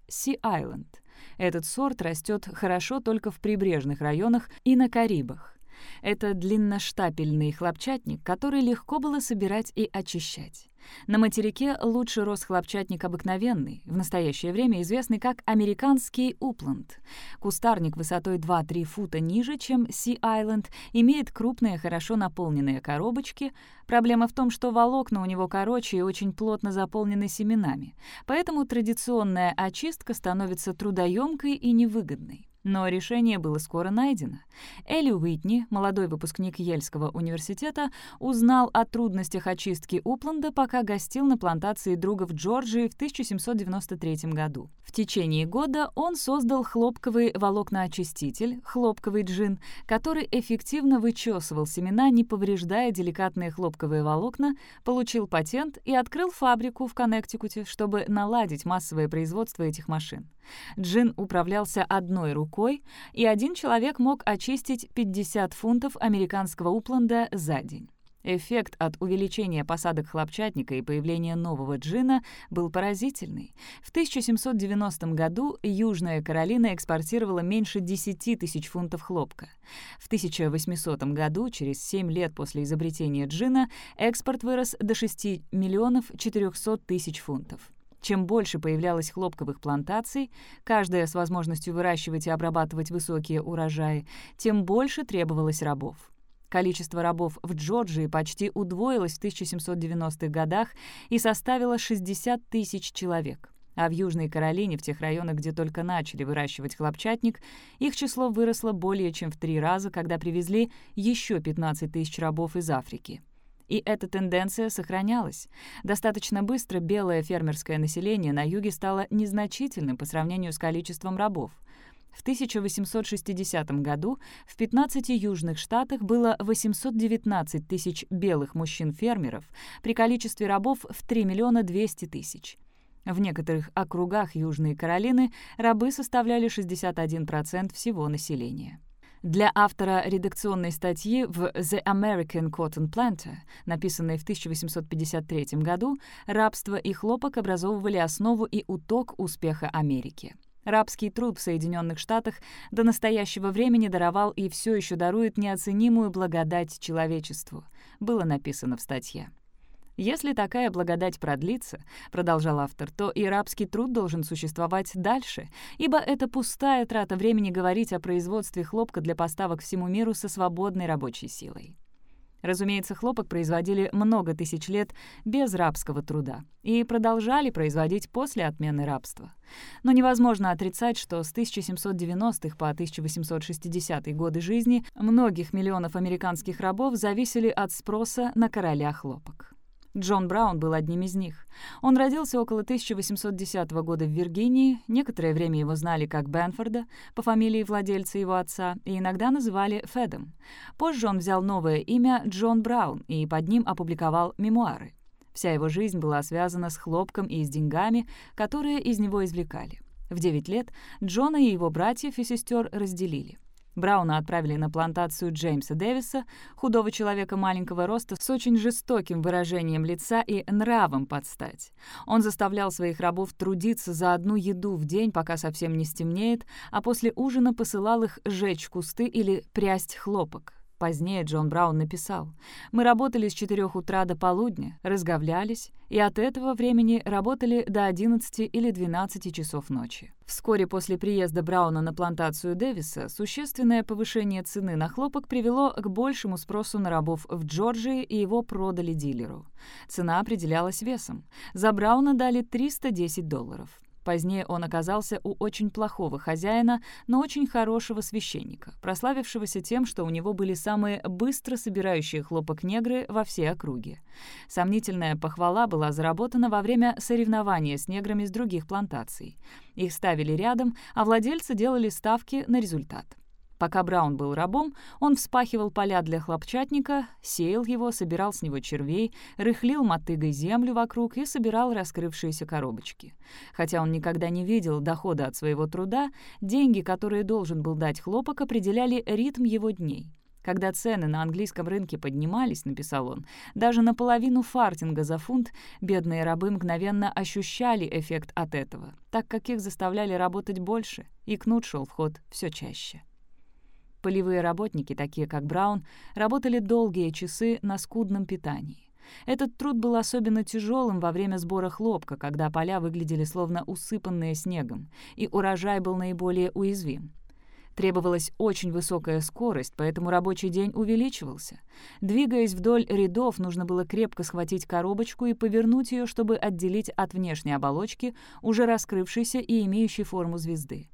Си-Айленд — этот сорт растет хорошо только в прибрежных районах и на Карибах. Это длинноштапельный хлопчатник, который легко было собирать и очищать. На материке лучше рос хлопчатник обыкновенный, в настоящее время известный как американский упланд. Кустарник высотой 2-3 фута ниже, чем Си-Айленд, имеет крупные, хорошо наполненные коробочки. Проблема в том, что волокна у него короче и очень плотно заполнены семенами, поэтому традиционная очистка становится трудоемкой и невыгодной. Но решение было скоро найдено. Элли Уитни, молодой выпускник Ельского университета, узнал о трудностях очистки Упланда, пока гостил на плантации друга в Джорджии в 1793 году. В течение года он создал хлопковый волокноочиститель, хлопковый джин, который эффективно вычесывал семена, не повреждая деликатные хлопковые волокна, получил патент и открыл фабрику в Коннектикуте, чтобы наладить массовое производство этих машин. Джин управлялся одной рукой, и один человек мог очистить 50 фунтов американского упланда за день. Эффект от увеличения посадок хлопчатника и появления нового джина был поразительный. В 1790 году Южная Каролина экспортировала меньше 10 тысяч фунтов хлопка. В 1800 году, через 7 лет после изобретения джина, экспорт вырос до 6 миллионов 400 тысяч фунтов. Чем больше появлялось хлопковых плантаций, каждая с возможностью выращивать и обрабатывать высокие урожаи, тем больше требовалось рабов. Количество рабов в Джорджии почти удвоилось в 1790-х годах и составило 60 тысяч человек. А в Южной Каролине, в тех районах, где только начали выращивать хлопчатник, их число выросло более чем в три раза, когда привезли еще 15 тысяч рабов из Африки. И эта тенденция сохранялась. Достаточно быстро белое фермерское население на юге стало незначительным по сравнению с количеством рабов. В 1860 году в 15 южных штатах было 819 тысяч белых мужчин-фермеров при количестве рабов в 3 миллиона 200 тысяч. В некоторых округах Южной Каролины рабы составляли 61% всего населения. Для автора редакционной статьи в The American Cotton Planter, написанной в 1853 году, рабство и хлопок образовывали основу и уток успеха Америки. Рабский труд в Соединенных Штатах до настоящего времени даровал и все еще дарует неоценимую благодать человечеству, было написано в статье. Если такая благодать продлится, продолжал автор, то и рабский труд должен существовать дальше, ибо это пустая трата времени говорить о производстве хлопка для поставок всему миру со свободной рабочей силой. Разумеется, хлопок производили много тысяч лет без рабского труда и продолжали производить после отмены рабства. Но невозможно отрицать, что с 1790-х по 1860-е годы жизни многих миллионов американских рабов зависели от спроса на короля хлопок. Джон Браун был одним из них. Он родился около 1810 года в Виргинии, некоторое время его знали как Бенфорда, по фамилии владельца его отца, и иногда называли Федом. Позже он взял новое имя Джон Браун и под ним опубликовал мемуары. Вся его жизнь была связана с хлопком и с деньгами, которые из него извлекали. В 9 лет Джона и его братьев и сестер разделили. Брауна отправили на плантацию Джеймса Дэвиса, худого человека маленького роста с очень жестоким выражением лица и нравом под стать. Он заставлял своих рабов трудиться за одну еду в день, пока совсем не стемнеет, а после ужина посылал их жечь кусты или прясть хлопок. Позднее Джон Браун написал, «Мы работали с 4 утра до полудня, разговлялись, и от этого времени работали до 11 или 12 часов ночи». Вскоре после приезда Брауна на плантацию Дэвиса существенное повышение цены на хлопок привело к большему спросу на рабов в Джорджии, и его продали дилеру. Цена определялась весом. За Брауна дали 310 долларов. Позднее он оказался у очень плохого хозяина, но очень хорошего священника, прославившегося тем, что у него были самые быстро собирающие хлопок негры во всей округе. Сомнительная похвала была заработана во время соревнования с неграми с других плантаций. Их ставили рядом, а владельцы делали ставки на результат. Пока Браун был рабом, он вспахивал поля для хлопчатника, сеял его, собирал с него червей, рыхлил мотыгой землю вокруг и собирал раскрывшиеся коробочки. Хотя он никогда не видел дохода от своего труда, деньги, которые должен был дать хлопок, определяли ритм его дней. Когда цены на английском рынке поднимались, написал он, даже наполовину фартинга за фунт, бедные рабы мгновенно ощущали эффект от этого, так как их заставляли работать больше, и кнут шел в ход все чаще. Полевые работники, такие как Браун, работали долгие часы на скудном питании. Этот труд был особенно тяжелым во время сбора хлопка, когда поля выглядели словно усыпанные снегом, и урожай был наиболее уязвим. Требовалась очень высокая скорость, поэтому рабочий день увеличивался. Двигаясь вдоль рядов, нужно было крепко схватить коробочку и повернуть ее, чтобы отделить от внешней оболочки, уже раскрывшейся и имеющей форму звезды.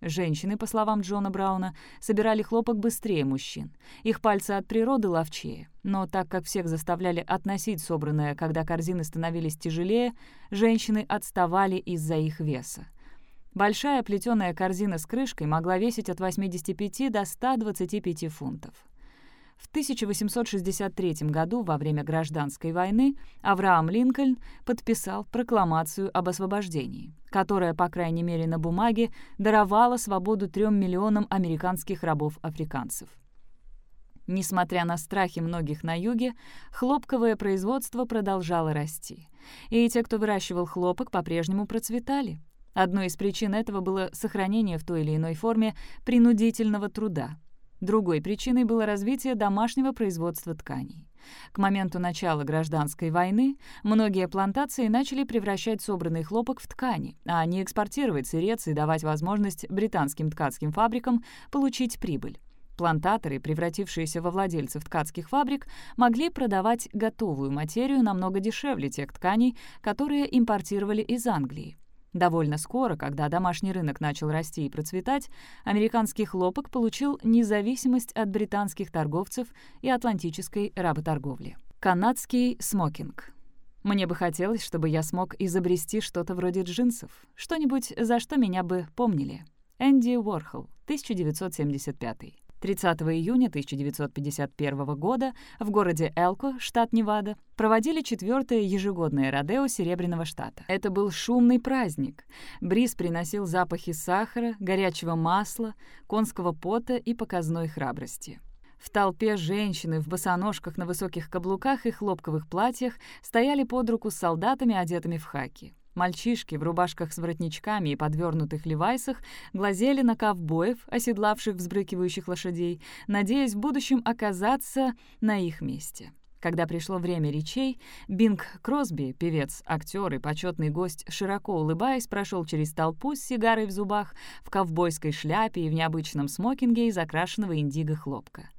Женщины, по словам Джона Брауна, собирали хлопок быстрее мужчин. Их пальцы от природы ловчее. Но так как всех заставляли относить собранное, когда корзины становились тяжелее, женщины отставали из-за их веса. Большая плетеная корзина с крышкой могла весить от 85 до 125 фунтов. В 1863 году, во время гражданской войны, Авраам Линкольн подписал прокламацию об освобождении, которая, по крайней мере на бумаге, даровала свободу трем миллионам американских рабов-африканцев. Несмотря на страхи многих на юге, хлопковое производство продолжало расти. И те, кто выращивал хлопок, по-прежнему процветали. Одной из причин этого было сохранение в той или иной форме принудительного труда, Другой причиной было развитие домашнего производства тканей. К моменту начала гражданской войны многие плантации начали превращать собранный хлопок в ткани, а не экспортировать сырец и давать возможность британским ткацким фабрикам получить прибыль. Плантаторы, превратившиеся во владельцев ткацких фабрик, могли продавать готовую материю намного дешевле тех тканей, которые импортировали из Англии. Довольно скоро, когда домашний рынок начал расти и процветать, американский хлопок получил независимость от британских торговцев и атлантической работорговли. Канадский смокинг. Мне бы хотелось, чтобы я смог изобрести что-то вроде джинсов, что-нибудь, за что меня бы помнили. Энди Уорхол, 1975 30 июня 1951 года в городе Элко, штат Невада, проводили четвертое ежегодное Родео Серебряного штата. Это был шумный праздник. Бриз приносил запахи сахара, горячего масла, конского пота и показной храбрости. В толпе женщины в босоножках на высоких каблуках и хлопковых платьях стояли под руку с солдатами, одетыми в хаки. Мальчишки в рубашках с воротничками и подвернутых левайсах глазели на ковбоев, оседлавших взбрыкивающих лошадей, надеясь в будущем оказаться на их месте. Когда пришло время речей, Бинг Кросби, певец, актер и почетный гость, широко улыбаясь, прошел через толпу с сигарой в зубах, в ковбойской шляпе и в необычном смокинге из окрашенного индиго хлопка.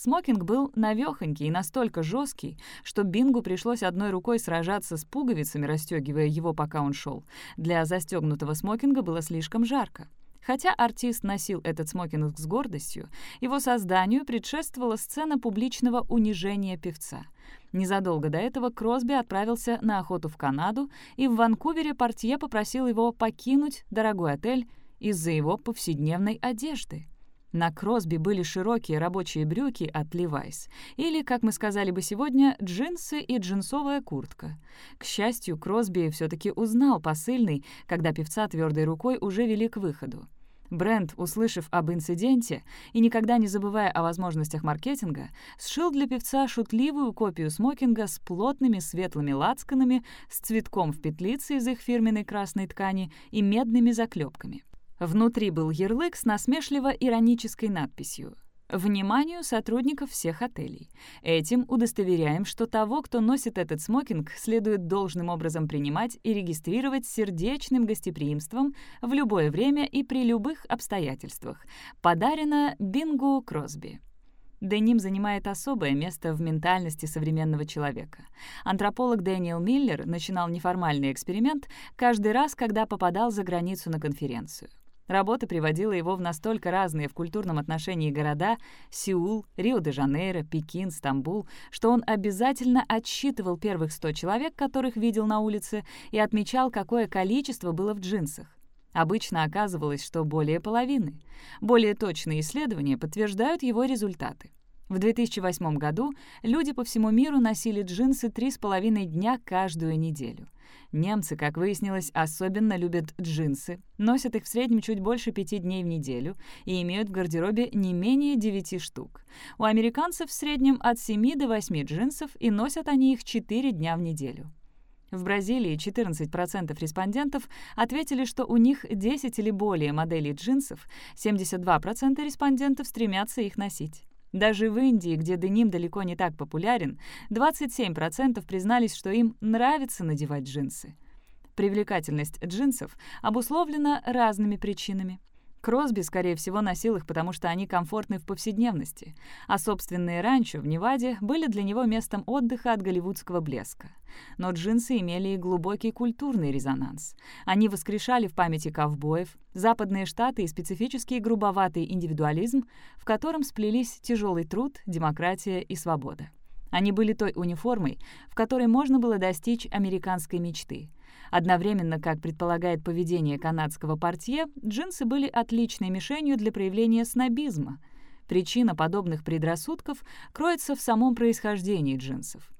Смокинг был новёхонький и настолько жесткий, что Бингу пришлось одной рукой сражаться с пуговицами, расстегивая его, пока он шел. Для застегнутого смокинга было слишком жарко. Хотя артист носил этот смокинг с гордостью, его созданию предшествовала сцена публичного унижения певца. Незадолго до этого Кросби отправился на охоту в Канаду, и в Ванкувере портье попросил его покинуть дорогой отель из-за его повседневной одежды. На Кросби были широкие рабочие брюки от Levi's, или, как мы сказали бы сегодня, джинсы и джинсовая куртка. К счастью, Кросби все таки узнал посыльный, когда певца твердой рукой уже вели к выходу. Бренд, услышав об инциденте и никогда не забывая о возможностях маркетинга, сшил для певца шутливую копию смокинга с плотными светлыми лацканами, с цветком в петлице из их фирменной красной ткани и медными заклепками. Внутри был ярлык с насмешливо-иронической надписью Вниманию сотрудников всех отелей. Этим удостоверяем, что того, кто носит этот смокинг, следует должным образом принимать и регистрировать сердечным гостеприимством в любое время и при любых обстоятельствах. Подарено Бингу Кросби. Деним занимает особое место в ментальности современного человека. Антрополог Дэниел Миллер начинал неформальный эксперимент каждый раз, когда попадал за границу на конференцию. Работа приводила его в настолько разные в культурном отношении города — Сеул, Рио-де-Жанейро, Пекин, Стамбул, что он обязательно отсчитывал первых 100 человек, которых видел на улице, и отмечал, какое количество было в джинсах. Обычно оказывалось, что более половины. Более точные исследования подтверждают его результаты. В 2008 году люди по всему миру носили джинсы 3,5 дня каждую неделю. Немцы, как выяснилось, особенно любят джинсы, носят их в среднем чуть больше пяти дней в неделю и имеют в гардеробе не менее девяти штук. У американцев в среднем от 7 до 8 джинсов, и носят они их 4 дня в неделю. В Бразилии 14% респондентов ответили, что у них 10 или более моделей джинсов, 72% респондентов стремятся их носить. Даже в Индии, где деним далеко не так популярен, 27% признались, что им нравится надевать джинсы. Привлекательность джинсов обусловлена разными причинами. Кросби, скорее всего, носил их, потому что они комфортны в повседневности, а собственные ранчо в Неваде были для него местом отдыха от голливудского блеска. Но джинсы имели и глубокий культурный резонанс. Они воскрешали в памяти ковбоев, западные штаты и специфический грубоватый индивидуализм, в котором сплелись тяжелый труд, демократия и свобода. Они были той униформой, в которой можно было достичь американской мечты — Одновременно, как предполагает поведение канадского портье, джинсы были отличной мишенью для проявления снобизма. Причина подобных предрассудков кроется в самом происхождении джинсов.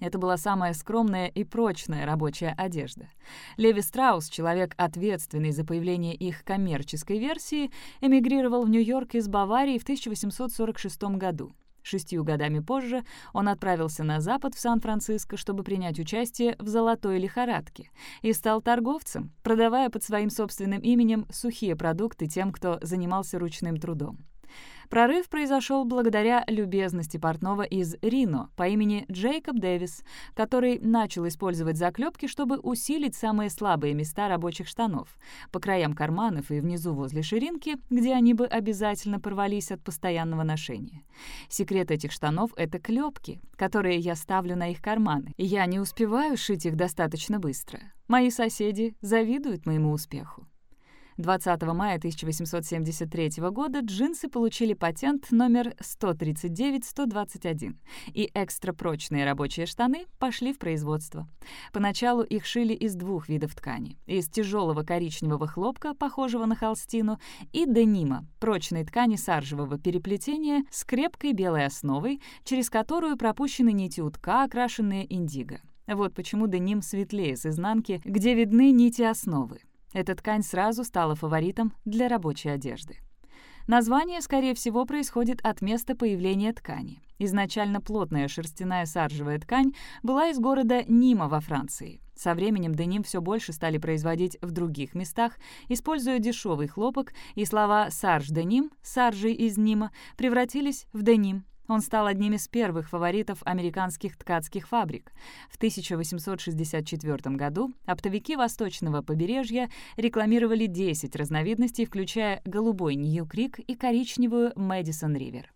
Это была самая скромная и прочная рабочая одежда. Леви Страус, человек, ответственный за появление их коммерческой версии, эмигрировал в Нью-Йорк из Баварии в 1846 году. Шестью годами позже он отправился на запад в Сан-Франциско, чтобы принять участие в «золотой лихорадке» и стал торговцем, продавая под своим собственным именем сухие продукты тем, кто занимался ручным трудом. Прорыв произошел благодаря любезности портного из Рино по имени Джейкоб Дэвис, который начал использовать заклепки, чтобы усилить самые слабые места рабочих штанов по краям карманов и внизу возле ширинки, где они бы обязательно порвались от постоянного ношения. Секрет этих штанов — это клепки, которые я ставлю на их карманы. Я не успеваю шить их достаточно быстро. Мои соседи завидуют моему успеху. 20 мая 1873 года джинсы получили патент номер 139-121, и экстрапрочные рабочие штаны пошли в производство. Поначалу их шили из двух видов ткани — из тяжелого коричневого хлопка, похожего на холстину, и денима — прочной ткани саржевого переплетения с крепкой белой основой, через которую пропущены нити утка, окрашенные индиго. Вот почему деним светлее с изнанки, где видны нити основы. Эта ткань сразу стала фаворитом для рабочей одежды. Название, скорее всего, происходит от места появления ткани. Изначально плотная шерстяная саржевая ткань была из города Нима во Франции. Со временем деним все больше стали производить в других местах, используя дешевый хлопок, и слова «сарж-деним» — «саржи из Нима» превратились в «деним», он стал одним из первых фаворитов американских ткацких фабрик. В 1864 году оптовики восточного побережья рекламировали 10 разновидностей, включая голубой Нью-Крик и коричневую Мэдисон-Ривер.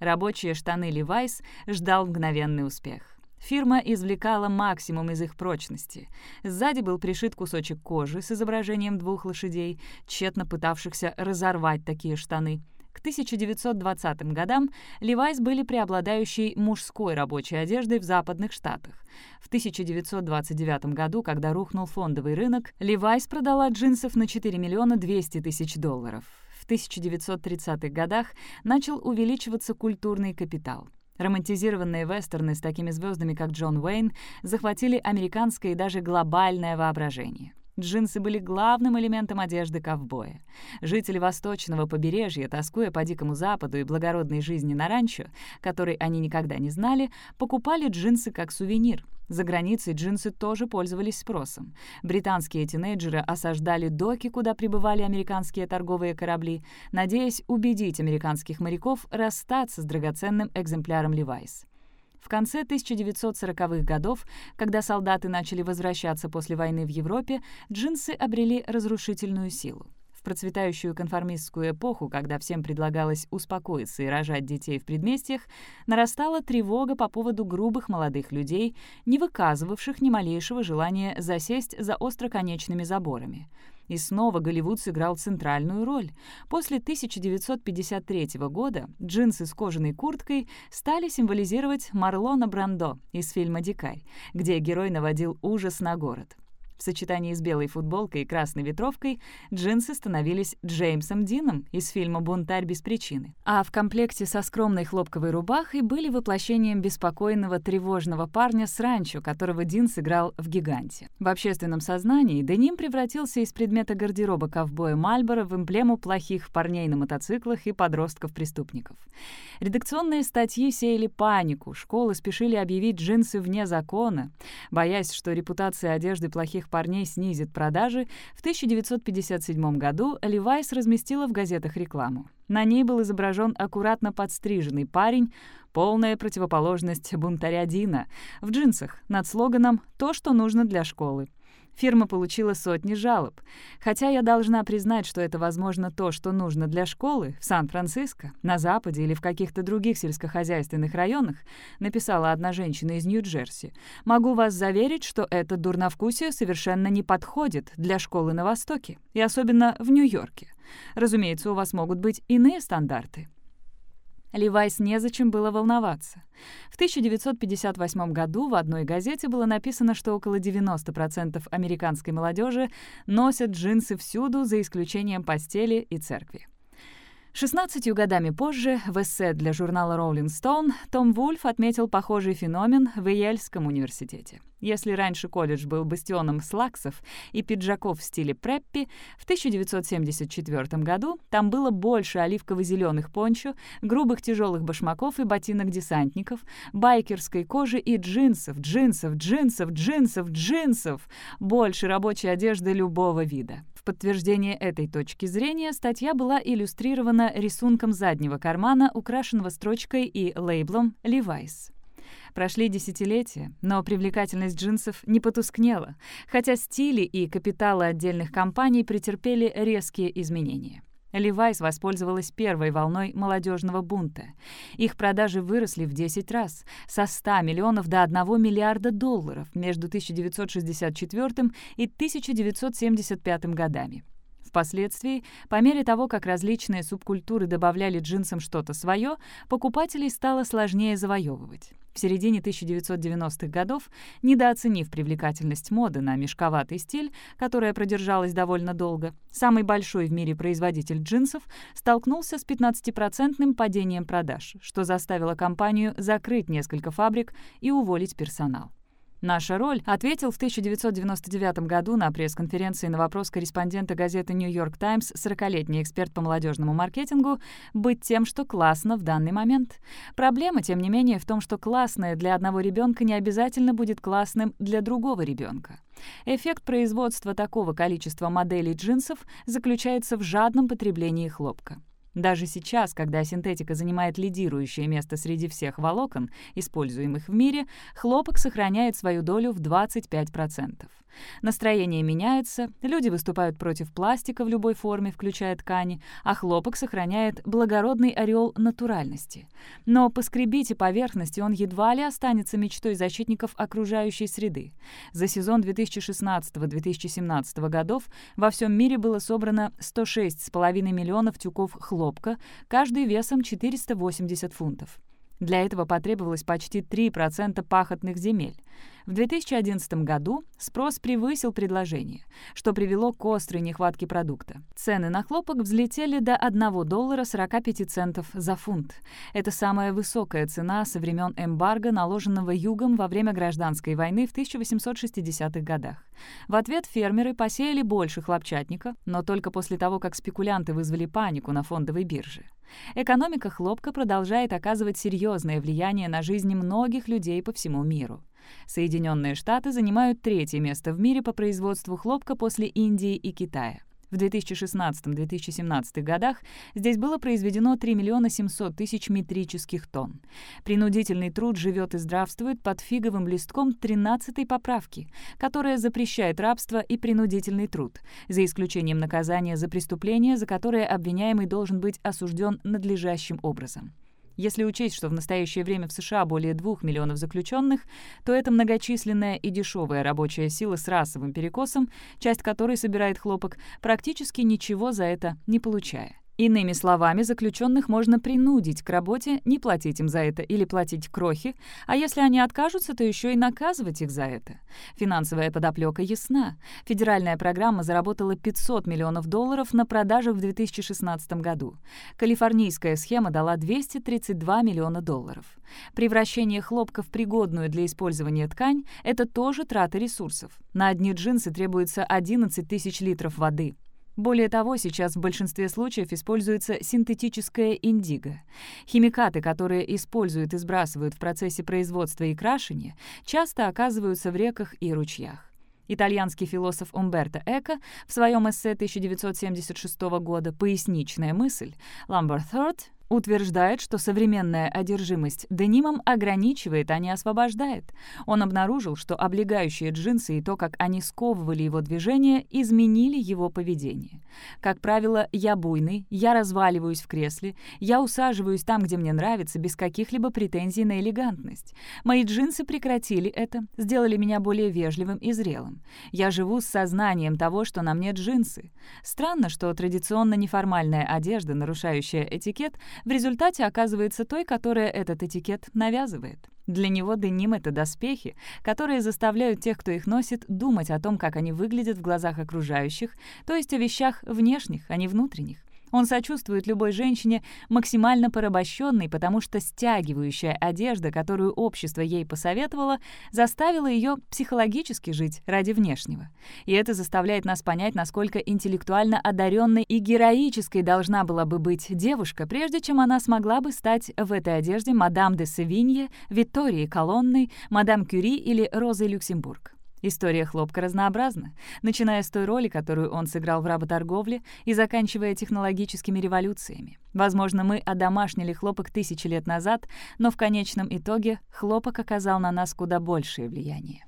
Рабочие штаны Levi's ждал мгновенный успех. Фирма извлекала максимум из их прочности. Сзади был пришит кусочек кожи с изображением двух лошадей, тщетно пытавшихся разорвать такие штаны — к 1920 годам Levi's были преобладающей мужской рабочей одеждой в западных штатах. В 1929 году, когда рухнул фондовый рынок, Levi's продала джинсов на 4 миллиона 200 тысяч долларов. В 1930-х годах начал увеличиваться культурный капитал. Романтизированные вестерны с такими звездами, как Джон Уэйн, захватили американское и даже глобальное воображение. Джинсы были главным элементом одежды ковбоя. Жители восточного побережья, тоскуя по дикому западу и благородной жизни на ранчо, которой они никогда не знали, покупали джинсы как сувенир. За границей джинсы тоже пользовались спросом. Британские тинейджеры осаждали доки, куда прибывали американские торговые корабли, надеясь убедить американских моряков расстаться с драгоценным экземпляром Levi's. В конце 1940-х годов, когда солдаты начали возвращаться после войны в Европе, джинсы обрели разрушительную силу. В процветающую конформистскую эпоху, когда всем предлагалось успокоиться и рожать детей в предместьях, нарастала тревога по поводу грубых молодых людей, не выказывавших ни малейшего желания засесть за остроконечными заборами. И снова Голливуд сыграл центральную роль. После 1953 года джинсы с кожаной курткой стали символизировать Марлона Брандо из фильма «Дикарь», где герой наводил ужас на город. В сочетании с белой футболкой и красной ветровкой джинсы становились Джеймсом Дином из фильма «Бунтарь без причины». А в комплекте со скромной хлопковой рубахой были воплощением беспокойного, тревожного парня с ранчо, которого Дин сыграл в «Гиганте». В общественном сознании Деним превратился из предмета гардероба ковбоя Мальборо в эмблему плохих парней на мотоциклах и подростков-преступников. Редакционные статьи сеяли панику, школы спешили объявить джинсы вне закона, боясь, что репутация одежды плохих парней снизит продажи, в 1957 году Levi's разместила в газетах рекламу. На ней был изображен аккуратно подстриженный парень, полная противоположность бунтаря Дина, в джинсах, над слоганом «То, что нужно для школы». Фирма получила сотни жалоб. Хотя я должна признать, что это, возможно, то, что нужно для школы в Сан-Франциско, на Западе или в каких-то других сельскохозяйственных районах, написала одна женщина из Нью-Джерси. Могу вас заверить, что это дурновкусие совершенно не подходит для школы на Востоке, и особенно в Нью-Йорке. Разумеется, у вас могут быть иные стандарты. Левайс незачем было волноваться. В 1958 году в одной газете было написано, что около 90% американской молодежи носят джинсы всюду, за исключением постели и церкви. 16 годами позже в эссе для журнала Rolling Stone Том Вульф отметил похожий феномен в Йельском университете. Если раньше колледж был бастионом слаксов и пиджаков в стиле преппи, в 1974 году там было больше оливково-зеленых пончо, грубых тяжелых башмаков и ботинок десантников, байкерской кожи и джинсов, джинсов, джинсов, джинсов, джинсов, больше рабочей одежды любого вида. В подтверждение этой точки зрения статья была иллюстрирована рисунком заднего кармана, украшенного строчкой и лейблом «Levi's». Прошли десятилетия, но привлекательность джинсов не потускнела, хотя стили и капиталы отдельных компаний претерпели резкие изменения. Levi's воспользовалась первой волной молодежного бунта. Их продажи выросли в 10 раз, со 100 миллионов до 1 миллиарда долларов между 1964 и 1975 годами. Впоследствии, по мере того, как различные субкультуры добавляли джинсам что-то свое, покупателей стало сложнее завоевывать. В середине 1990-х годов, недооценив привлекательность моды на мешковатый стиль, которая продержалась довольно долго, самый большой в мире производитель джинсов столкнулся с 15-процентным падением продаж, что заставило компанию закрыть несколько фабрик и уволить персонал. «Наша роль», ответил в 1999 году на пресс-конференции на вопрос корреспондента газеты «Нью-Йорк Таймс» 40-летний эксперт по молодежному маркетингу, быть тем, что классно в данный момент. Проблема, тем не менее, в том, что классное для одного ребенка не обязательно будет классным для другого ребенка. Эффект производства такого количества моделей джинсов заключается в жадном потреблении хлопка. Даже сейчас, когда синтетика занимает лидирующее место среди всех волокон, используемых в мире, хлопок сохраняет свою долю в 25%. Настроение меняется, люди выступают против пластика в любой форме, включая ткани, а хлопок сохраняет благородный ореол натуральности. Но поскребите поверхность, и он едва ли останется мечтой защитников окружающей среды. За сезон 2016-2017 годов во всем мире было собрано 106,5 миллионов тюков хлопка, каждый весом 480 фунтов. Для этого потребовалось почти 3% пахотных земель. В 2011 году спрос превысил предложение, что привело к острой нехватке продукта. Цены на хлопок взлетели до 1 доллара 45 центов за фунт. Это самая высокая цена со времен эмбарго, наложенного Югом во время гражданской войны в 1860-х годах. В ответ фермеры посеяли больше хлопчатника, но только после того, как спекулянты вызвали панику на фондовой бирже. Экономика хлопка продолжает оказывать серьезное влияние на жизни многих людей по всему миру. Соединенные Штаты занимают третье место в мире по производству хлопка после Индии и Китая. В 2016-2017 годах здесь было произведено 3 миллиона 700 тысяч метрических тонн. Принудительный труд живет и здравствует под фиговым листком 13-й поправки, которая запрещает рабство и принудительный труд, за исключением наказания за преступление, за которое обвиняемый должен быть осужден надлежащим образом. Если учесть, что в настоящее время в США более 2 миллионов заключенных, то это многочисленная и дешевая рабочая сила с расовым перекосом, часть которой собирает хлопок, практически ничего за это не получая. Иными словами, заключенных можно принудить к работе, не платить им за это или платить крохи, а если они откажутся, то еще и наказывать их за это. Финансовая подоплека ясна. Федеральная программа заработала 500 миллионов долларов на продажах в 2016 году. Калифорнийская схема дала 232 миллиона долларов. Превращение хлопка в пригодную для использования ткань — это тоже трата ресурсов. На одни джинсы требуется 11 тысяч литров воды — более того, сейчас в большинстве случаев используется синтетическая индиго. Химикаты, которые используют и сбрасывают в процессе производства и крашения, часто оказываются в реках и ручьях. Итальянский философ Умберто Эко в своем эссе 1976 года «Поясничная мысль» Ламбер Third утверждает, что современная одержимость денимом ограничивает, а не освобождает. Он обнаружил, что облегающие джинсы и то, как они сковывали его движение, изменили его поведение. Как правило, я буйный, я разваливаюсь в кресле, я усаживаюсь там, где мне нравится, без каких-либо претензий на элегантность. Мои джинсы прекратили это, сделали меня более вежливым и зрелым. Я живу с сознанием того, что на мне джинсы. Странно, что традиционно неформальная одежда, нарушающая этикет, в результате оказывается той, которая этот этикет навязывает. Для него деним — это доспехи, которые заставляют тех, кто их носит, думать о том, как они выглядят в глазах окружающих, то есть о вещах внешних, а не внутренних. Он сочувствует любой женщине, максимально порабощенной, потому что стягивающая одежда, которую общество ей посоветовало, заставила ее психологически жить ради внешнего. И это заставляет нас понять, насколько интеллектуально одаренной и героической должна была бы быть девушка, прежде чем она смогла бы стать в этой одежде мадам де Севинье, Викторией Колонной, мадам Кюри или Розой Люксембург. История хлопка разнообразна, начиная с той роли, которую он сыграл в работорговле, и заканчивая технологическими революциями. Возможно, мы одомашнили хлопок тысячи лет назад, но в конечном итоге хлопок оказал на нас куда большее влияние.